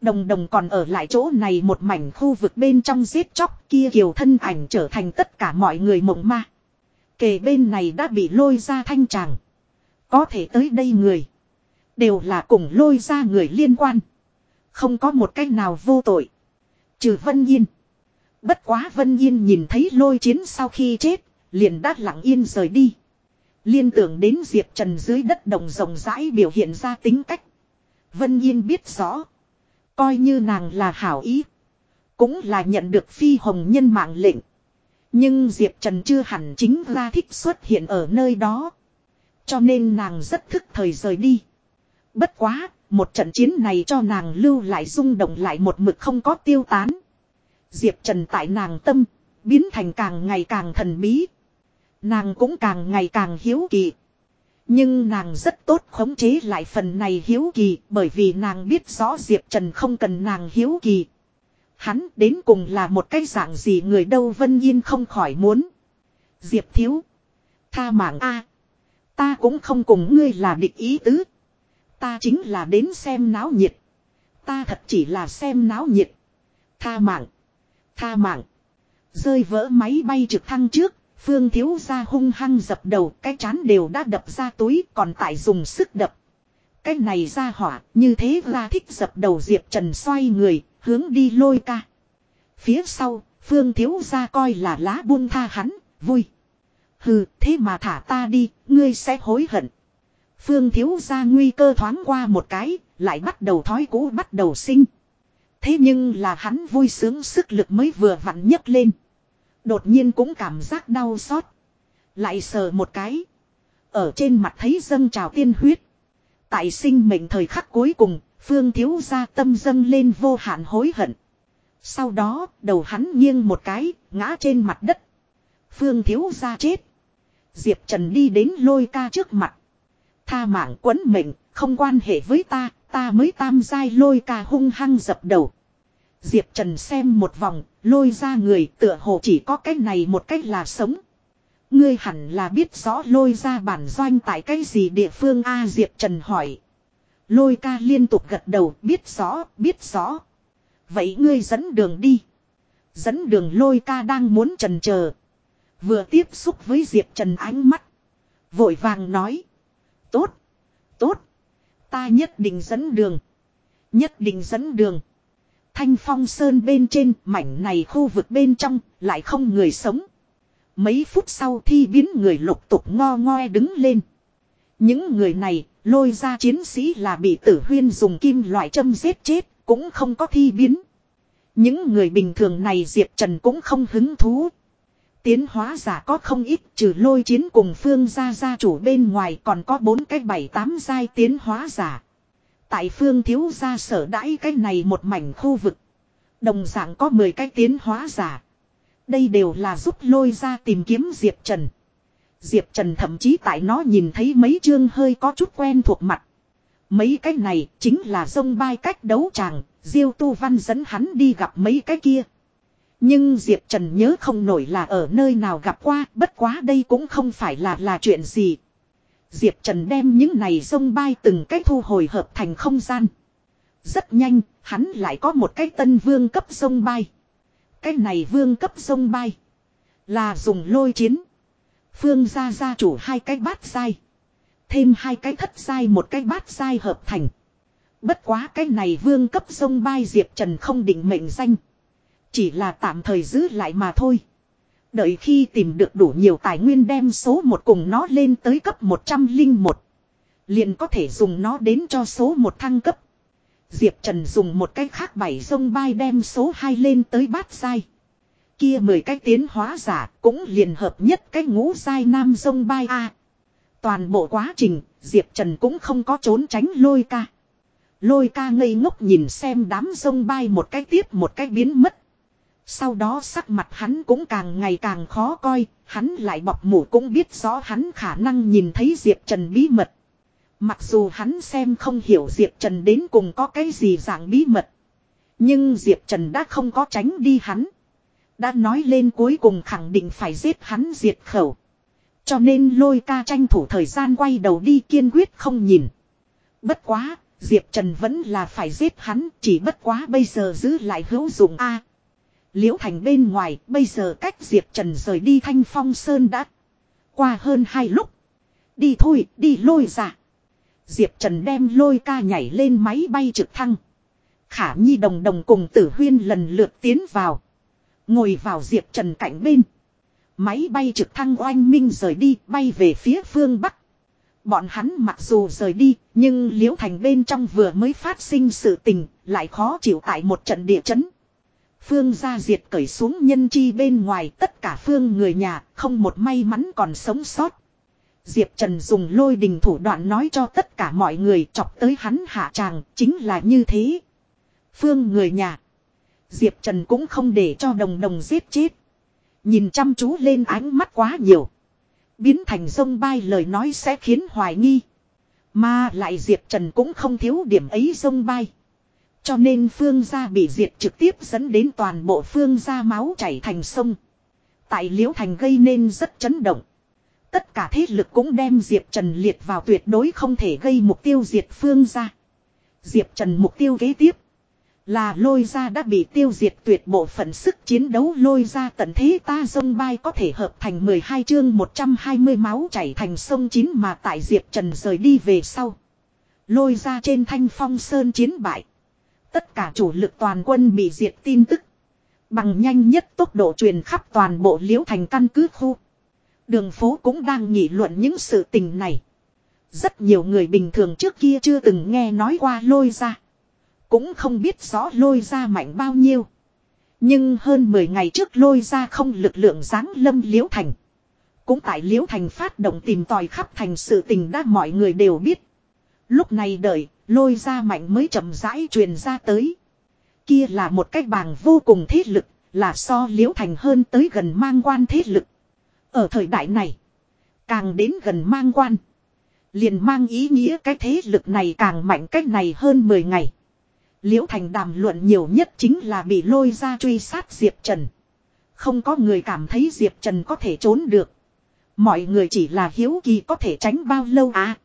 Đồng đồng còn ở lại chỗ này một mảnh khu vực bên trong giết chóc kia kiều thân ảnh trở thành tất cả mọi người mộng ma. Kề bên này đã bị lôi ra thanh tràng. Có thể tới đây người. Đều là cùng lôi ra người liên quan. Không có một cách nào vô tội. Trừ Vân Yên. Bất quá Vân Yên nhìn thấy lôi chiến sau khi chết. Liền đát lặng yên rời đi. Liên tưởng đến Diệp Trần dưới đất đồng rộng rãi biểu hiện ra tính cách. Vân Yên biết rõ. Coi như nàng là hảo ý. Cũng là nhận được phi hồng nhân mạng lệnh. Nhưng Diệp Trần chưa hẳn chính ra thích xuất hiện ở nơi đó. Cho nên nàng rất thức thời rời đi. Bất quá, một trận chiến này cho nàng lưu lại rung động lại một mực không có tiêu tán. Diệp Trần tại nàng tâm, biến thành càng ngày càng thần bí. Nàng cũng càng ngày càng hiếu kỳ. Nhưng nàng rất tốt khống chế lại phần này hiếu kỳ bởi vì nàng biết rõ Diệp Trần không cần nàng hiếu kỳ. Hắn đến cùng là một cái dạng gì người đâu Vân Yên không khỏi muốn. Diệp Thiếu. Tha mạng A. Ta cũng không cùng ngươi là địch ý tứ. Ta chính là đến xem náo nhiệt. Ta thật chỉ là xem náo nhiệt. Tha mạng. Tha mạng. Rơi vỡ máy bay trực thăng trước. Phương thiếu ra hung hăng dập đầu. Cái chán đều đã đập ra túi còn tại dùng sức đập. Cái này ra hỏa như thế ra thích dập đầu Diệp Trần xoay người hướng đi lôi ca. Phía sau, Phương thiếu ra coi là lá buông tha hắn, vui. Hừ, thế mà thả ta đi, ngươi sẽ hối hận. Phương thiếu ra nguy cơ thoáng qua một cái, lại bắt đầu thói cũ bắt đầu sinh. Thế nhưng là hắn vui sướng sức lực mới vừa vặn nhấc lên. Đột nhiên cũng cảm giác đau xót. Lại sờ một cái. Ở trên mặt thấy dâng trào tiên huyết. Tại sinh mệnh thời khắc cuối cùng, Phương thiếu gia tâm dâng lên vô hạn hối hận. Sau đó, đầu hắn nghiêng một cái, ngã trên mặt đất. Phương thiếu gia chết. Diệp Trần đi đến lôi ca trước mặt. Tha mạng quấn mệnh, không quan hệ với ta, ta mới tam giai lôi ca hung hăng dập đầu. Diệp Trần xem một vòng, lôi ra người tựa hồ chỉ có cách này một cách là sống. Ngươi hẳn là biết rõ lôi ra bản doanh tại cái gì địa phương A Diệp Trần hỏi. Lôi ca liên tục gật đầu biết rõ, biết rõ. Vậy ngươi dẫn đường đi. Dẫn đường lôi ca đang muốn trần chờ Vừa tiếp xúc với Diệp Trần ánh mắt. Vội vàng nói. Tốt, tốt. Ta nhất định dẫn đường. Nhất định dẫn đường. Thanh phong sơn bên trên, mảnh này khu vực bên trong, lại không người sống. Mấy phút sau thi biến người lục tục ngo ngoe đứng lên. Những người này, lôi ra chiến sĩ là bị tử huyên dùng kim loại châm giết chết, cũng không có thi biến. Những người bình thường này Diệp Trần cũng không hứng thú. Tiến hóa giả có không ít, trừ lôi chiến cùng phương gia gia chủ bên ngoài còn có bốn cái bảy tám giai tiến hóa giả. Tại phương thiếu gia sở đãi cái này một mảnh khu vực. Đồng dạng có 10 cái tiến hóa giả. Đây đều là giúp lôi ra tìm kiếm Diệp Trần. Diệp Trần thậm chí tại nó nhìn thấy mấy chương hơi có chút quen thuộc mặt. Mấy cái này chính là sông bay cách đấu tràng, Diêu Tu Văn dẫn hắn đi gặp mấy cái kia. Nhưng Diệp Trần nhớ không nổi là ở nơi nào gặp qua, bất quá đây cũng không phải là là chuyện gì. Diệp Trần đem những này sông bay từng cái thu hồi hợp thành không gian. Rất nhanh, hắn lại có một cái tân vương cấp sông bay. Cái này vương cấp sông bay. Là dùng lôi chiến. Phương gia gia chủ hai cái bát sai. Thêm hai cái thất sai một cái bát sai hợp thành. Bất quá cái này vương cấp sông bay Diệp Trần không định mệnh danh. Chỉ là tạm thời giữ lại mà thôi. Đợi khi tìm được đủ nhiều tài nguyên đem số một cùng nó lên tới cấp 101. Liền có thể dùng nó đến cho số một thăng cấp. Diệp Trần dùng một cái khác bảy sông bay đem số 2 lên tới bát sai. Kia 10 cái tiến hóa giả cũng liền hợp nhất cái ngũ sai nam sông bay A. Toàn bộ quá trình, Diệp Trần cũng không có trốn tránh lôi ca. Lôi ca ngây ngốc nhìn xem đám sông bay một cái tiếp một cái biến mất. Sau đó sắc mặt hắn cũng càng ngày càng khó coi, hắn lại bọc mũ cũng biết rõ hắn khả năng nhìn thấy Diệp Trần bí mật. Mặc dù hắn xem không hiểu Diệp Trần đến cùng có cái gì dạng bí mật. Nhưng Diệp Trần đã không có tránh đi hắn. Đã nói lên cuối cùng khẳng định phải giết hắn diệt khẩu. Cho nên lôi ca tranh thủ thời gian quay đầu đi kiên quyết không nhìn. Bất quá, Diệp Trần vẫn là phải giết hắn, chỉ bất quá bây giờ giữ lại hữu dụng A. Liễu Thành bên ngoài, bây giờ cách Diệp Trần rời đi Thanh Phong Sơn đã qua hơn hai lúc. Đi thôi, đi lôi ra. Diệp Trần đem lôi ca nhảy lên máy bay trực thăng. Khả Nhi đồng đồng cùng tử huyên lần lượt tiến vào. Ngồi vào Diệp Trần cạnh bên. Máy bay trực thăng oanh minh rời đi bay về phía phương Bắc. Bọn hắn mặc dù rời đi, nhưng Liễu Thành bên trong vừa mới phát sinh sự tình, lại khó chịu tại một trận địa chấn. Phương gia diệt cởi xuống nhân chi bên ngoài tất cả phương người nhà, không một may mắn còn sống sót. Diệp Trần dùng lôi đình thủ đoạn nói cho tất cả mọi người chọc tới hắn hạ tràng, chính là như thế. Phương người nhà. Diệp Trần cũng không để cho đồng đồng giết chết. Nhìn chăm chú lên ánh mắt quá nhiều. Biến thành sông bay lời nói sẽ khiến hoài nghi. Mà lại Diệp Trần cũng không thiếu điểm ấy sông bay. Cho nên phương gia bị diệt trực tiếp dẫn đến toàn bộ phương gia máu chảy thành sông. Tại Liễu Thành gây nên rất chấn động. Tất cả thế lực cũng đem Diệp Trần liệt vào tuyệt đối không thể gây mục tiêu diệt phương gia. Diệp Trần mục tiêu kế tiếp. Là lôi ra đã bị tiêu diệt tuyệt bộ phận sức chiến đấu lôi ra tận thế ta sông bay có thể hợp thành 12 chương 120 máu chảy thành sông chín mà tại Diệp Trần rời đi về sau. Lôi ra trên thanh phong sơn chiến bại. Tất cả chủ lực toàn quân bị diệt tin tức. Bằng nhanh nhất tốc độ truyền khắp toàn bộ liễu thành căn cứ khu. Đường phố cũng đang nghị luận những sự tình này. Rất nhiều người bình thường trước kia chưa từng nghe nói qua lôi ra. Cũng không biết rõ lôi ra mạnh bao nhiêu. Nhưng hơn 10 ngày trước lôi ra không lực lượng giáng lâm liễu thành. Cũng tại liễu thành phát động tìm tòi khắp thành sự tình đã mọi người đều biết. Lúc này đợi, lôi ra mạnh mới chậm rãi truyền ra tới. Kia là một cách bàng vô cùng thế lực, là so liễu thành hơn tới gần mang quan thế lực. Ở thời đại này, càng đến gần mang quan, liền mang ý nghĩa cái thế lực này càng mạnh cách này hơn 10 ngày. Liễu Thành đàm luận nhiều nhất chính là bị lôi ra truy sát Diệp Trần. Không có người cảm thấy Diệp Trần có thể trốn được. Mọi người chỉ là hiếu kỳ có thể tránh bao lâu à.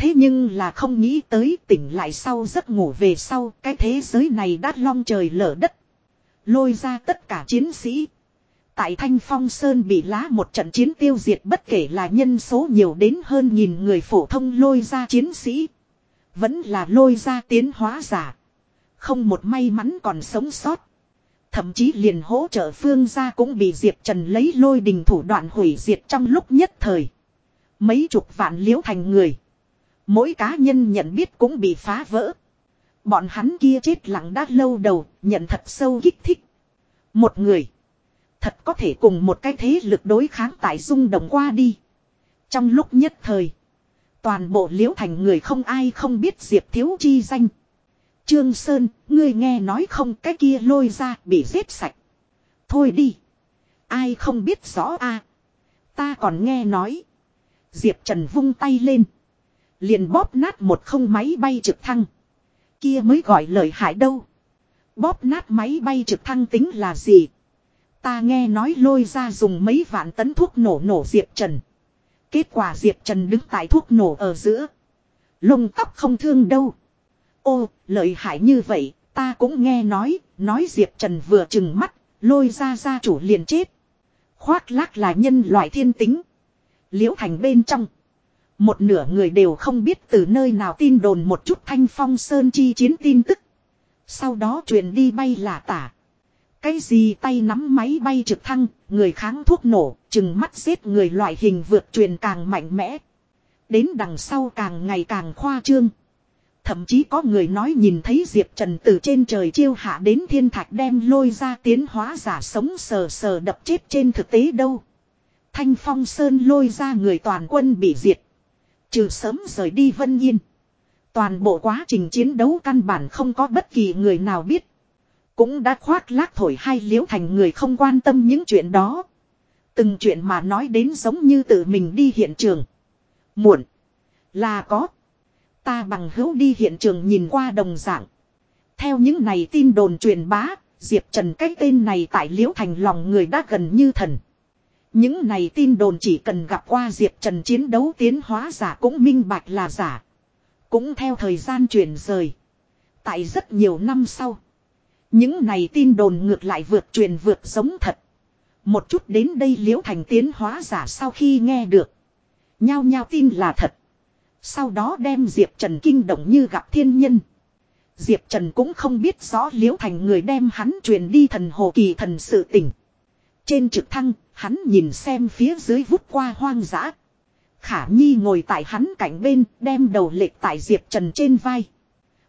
Thế nhưng là không nghĩ tới tỉnh lại sau giấc ngủ về sau, cái thế giới này đã long trời lở đất. Lôi ra tất cả chiến sĩ. Tại Thanh Phong Sơn bị lá một trận chiến tiêu diệt bất kể là nhân số nhiều đến hơn nghìn người phổ thông lôi ra chiến sĩ. Vẫn là lôi ra tiến hóa giả. Không một may mắn còn sống sót. Thậm chí liền hỗ trợ phương gia cũng bị Diệp Trần lấy lôi đình thủ đoạn hủy diệt trong lúc nhất thời. Mấy chục vạn liễu thành người. Mỗi cá nhân nhận biết cũng bị phá vỡ. Bọn hắn kia chết lặng đã lâu đầu, nhận thật sâu kích thích. Một người. Thật có thể cùng một cái thế lực đối kháng tại dung động qua đi. Trong lúc nhất thời. Toàn bộ liễu thành người không ai không biết Diệp Thiếu Chi danh. Trương Sơn, ngươi nghe nói không cái kia lôi ra bị giết sạch. Thôi đi. Ai không biết rõ a Ta còn nghe nói. Diệp Trần vung tay lên. Liền bóp nát một không máy bay trực thăng. Kia mới gọi lời hại đâu. Bóp nát máy bay trực thăng tính là gì? Ta nghe nói lôi ra dùng mấy vạn tấn thuốc nổ nổ Diệp Trần. Kết quả Diệp Trần đứng tại thuốc nổ ở giữa. Lông tóc không thương đâu. Ô, lợi hại như vậy, ta cũng nghe nói, nói Diệp Trần vừa chừng mắt, lôi ra ra chủ liền chết. Khoác lác là nhân loại thiên tính. Liễu thành bên trong. Một nửa người đều không biết từ nơi nào tin đồn một chút thanh phong sơn chi chiến tin tức. Sau đó truyền đi bay là tả. Cái gì tay nắm máy bay trực thăng, người kháng thuốc nổ, chừng mắt giết người loại hình vượt truyền càng mạnh mẽ. Đến đằng sau càng ngày càng khoa trương. Thậm chí có người nói nhìn thấy Diệp Trần từ trên trời chiêu hạ đến thiên thạch đem lôi ra tiến hóa giả sống sờ sờ đập chết trên thực tế đâu. Thanh Phong Sơn lôi ra người toàn quân bị diệt. Trừ sớm rời đi Vân Yên. Toàn bộ quá trình chiến đấu căn bản không có bất kỳ người nào biết. Cũng đã khoác lác thổi hai liễu thành người không quan tâm những chuyện đó. Từng chuyện mà nói đến giống như tự mình đi hiện trường. Muộn. Là có. Ta bằng hữu đi hiện trường nhìn qua đồng dạng. Theo những này tin đồn truyền bá, Diệp Trần cái tên này tại liễu thành lòng người đã gần như thần. Những này tin đồn chỉ cần gặp qua Diệp Trần chiến đấu tiến hóa giả cũng minh bạch là giả. Cũng theo thời gian chuyển rời. Tại rất nhiều năm sau. Những này tin đồn ngược lại vượt truyền vượt giống thật. Một chút đến đây liễu thành tiến hóa giả sau khi nghe được. Nhao nhao tin là thật. Sau đó đem Diệp Trần kinh động như gặp thiên nhân. Diệp Trần cũng không biết rõ liễu thành người đem hắn truyền đi thần hồ kỳ thần sự tỉnh. Trên trực thăng, hắn nhìn xem phía dưới vút qua hoang dã. Khả Nhi ngồi tại hắn cạnh bên, đem đầu lệch tại Diệp Trần trên vai.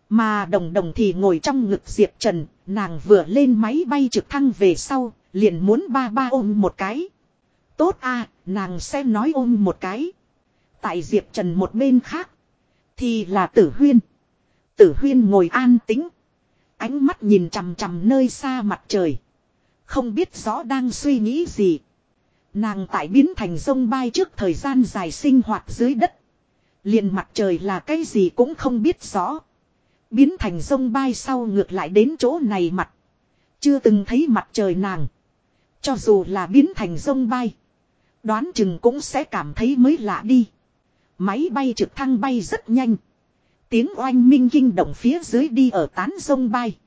Mà đồng đồng thì ngồi trong ngực Diệp Trần, nàng vừa lên máy bay trực thăng về sau, liền muốn ba ba ôm một cái. Tốt a nàng sẽ nói ôm một cái. Tại Diệp Trần một bên khác, thì là tử huyên. Tử huyên ngồi an tĩnh. Ánh mắt nhìn chằm chằm nơi xa mặt trời. Không biết rõ đang suy nghĩ gì. Nàng tại biến thành sông bay trước thời gian dài sinh hoạt dưới đất. liền mặt trời là cái gì cũng không biết rõ. Biến thành sông bay sau ngược lại đến chỗ này mặt. Chưa từng thấy mặt trời nàng. Cho dù là biến thành sông bay. Đoán chừng cũng sẽ cảm thấy mới lạ đi. Máy bay trực thăng bay rất nhanh. Tiếng oanh minh kinh động phía dưới đi ở tán sông bay.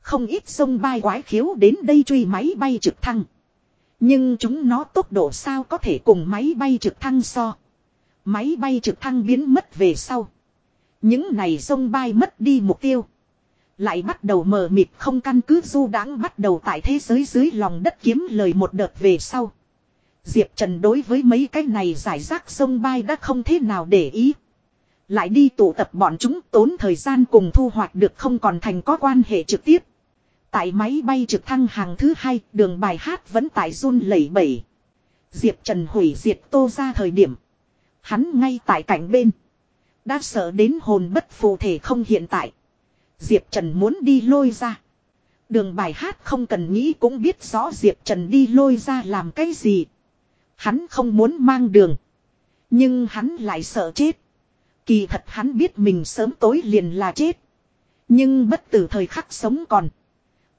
Không ít sông bay quái khiếu đến đây truy máy bay trực thăng. Nhưng chúng nó tốc độ sao có thể cùng máy bay trực thăng so. Máy bay trực thăng biến mất về sau. Những này sông bay mất đi mục tiêu. Lại bắt đầu mờ mịt không căn cứ du đáng bắt đầu tại thế giới dưới lòng đất kiếm lời một đợt về sau. Diệp Trần đối với mấy cái này giải rác sông bay đã không thế nào để ý. Lại đi tụ tập bọn chúng tốn thời gian cùng thu hoạch được không còn thành có quan hệ trực tiếp. Tại máy bay trực thăng hàng thứ hai, đường bài hát vẫn tại run lẩy bẩy. Diệp Trần hủy diệt tô ra thời điểm. Hắn ngay tại cạnh bên. Đã sợ đến hồn bất phù thể không hiện tại. Diệp Trần muốn đi lôi ra. Đường bài hát không cần nghĩ cũng biết rõ Diệp Trần đi lôi ra làm cái gì. Hắn không muốn mang đường. Nhưng hắn lại sợ chết. Kỳ thật hắn biết mình sớm tối liền là chết. Nhưng bất tử thời khắc sống còn.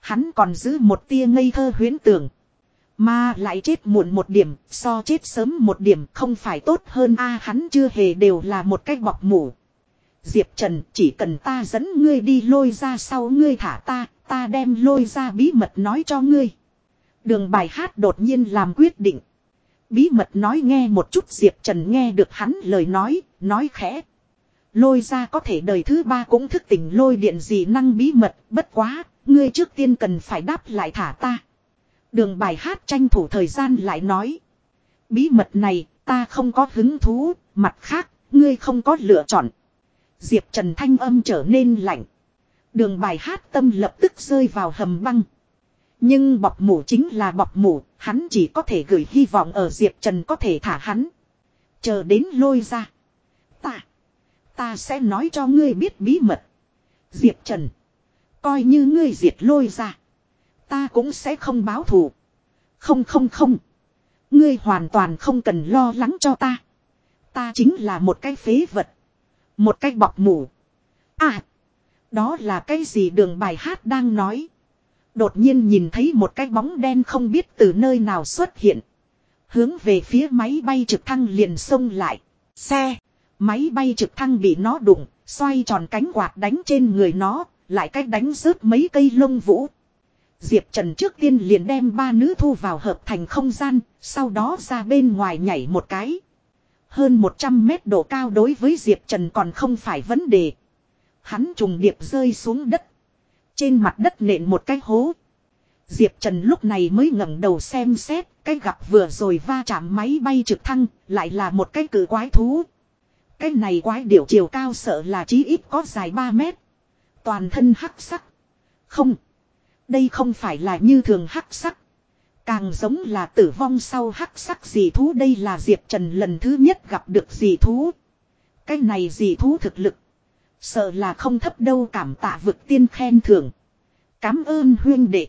Hắn còn giữ một tia ngây thơ huyến tưởng. Mà lại chết muộn một điểm, so chết sớm một điểm không phải tốt hơn a hắn chưa hề đều là một cái bọc mủ. Diệp Trần chỉ cần ta dẫn ngươi đi lôi ra sau ngươi thả ta, ta đem lôi ra bí mật nói cho ngươi. Đường bài hát đột nhiên làm quyết định. Bí mật nói nghe một chút Diệp Trần nghe được hắn lời nói, nói khẽ. Lôi ra có thể đời thứ ba cũng thức tỉnh lôi điện gì năng bí mật, bất quá, ngươi trước tiên cần phải đáp lại thả ta. Đường bài hát tranh thủ thời gian lại nói. Bí mật này, ta không có hứng thú, mặt khác, ngươi không có lựa chọn. Diệp Trần thanh âm trở nên lạnh. Đường bài hát tâm lập tức rơi vào hầm băng. Nhưng bọc mủ chính là bọc mủ, hắn chỉ có thể gửi hy vọng ở Diệp Trần có thể thả hắn. Chờ đến lôi ra. Ta, ta sẽ nói cho ngươi biết bí mật. Diệp Trần, coi như ngươi diệt lôi ra. Ta cũng sẽ không báo thù. Không không không. Ngươi hoàn toàn không cần lo lắng cho ta. Ta chính là một cái phế vật. Một cái bọc mủ. À. Đó là cái gì đường bài hát đang nói. Đột nhiên nhìn thấy một cái bóng đen không biết từ nơi nào xuất hiện. Hướng về phía máy bay trực thăng liền xông lại. Xe. Máy bay trực thăng bị nó đụng. Xoay tròn cánh quạt đánh trên người nó. Lại cách đánh rớt mấy cây lông vũ. Diệp Trần trước tiên liền đem ba nữ thu vào hợp thành không gian. Sau đó ra bên ngoài nhảy một cái. Hơn 100 mét độ cao đối với Diệp Trần còn không phải vấn đề. Hắn trùng điệp rơi xuống đất. Trên mặt đất nện một cái hố. Diệp Trần lúc này mới ngẩng đầu xem xét, cái gặp vừa rồi va chạm máy bay trực thăng, lại là một cái cử quái thú. Cái này quái điểu chiều cao sợ là chí ít có dài 3 mét. Toàn thân hắc sắc. Không. Đây không phải là như thường hắc sắc. Càng giống là tử vong sau hắc sắc dị thú đây là Diệp Trần lần thứ nhất gặp được dị thú. Cái này dị thú thực lực. Sợ là không thấp đâu cảm tạ vực tiên khen thưởng. Cám ơn huyên đệ.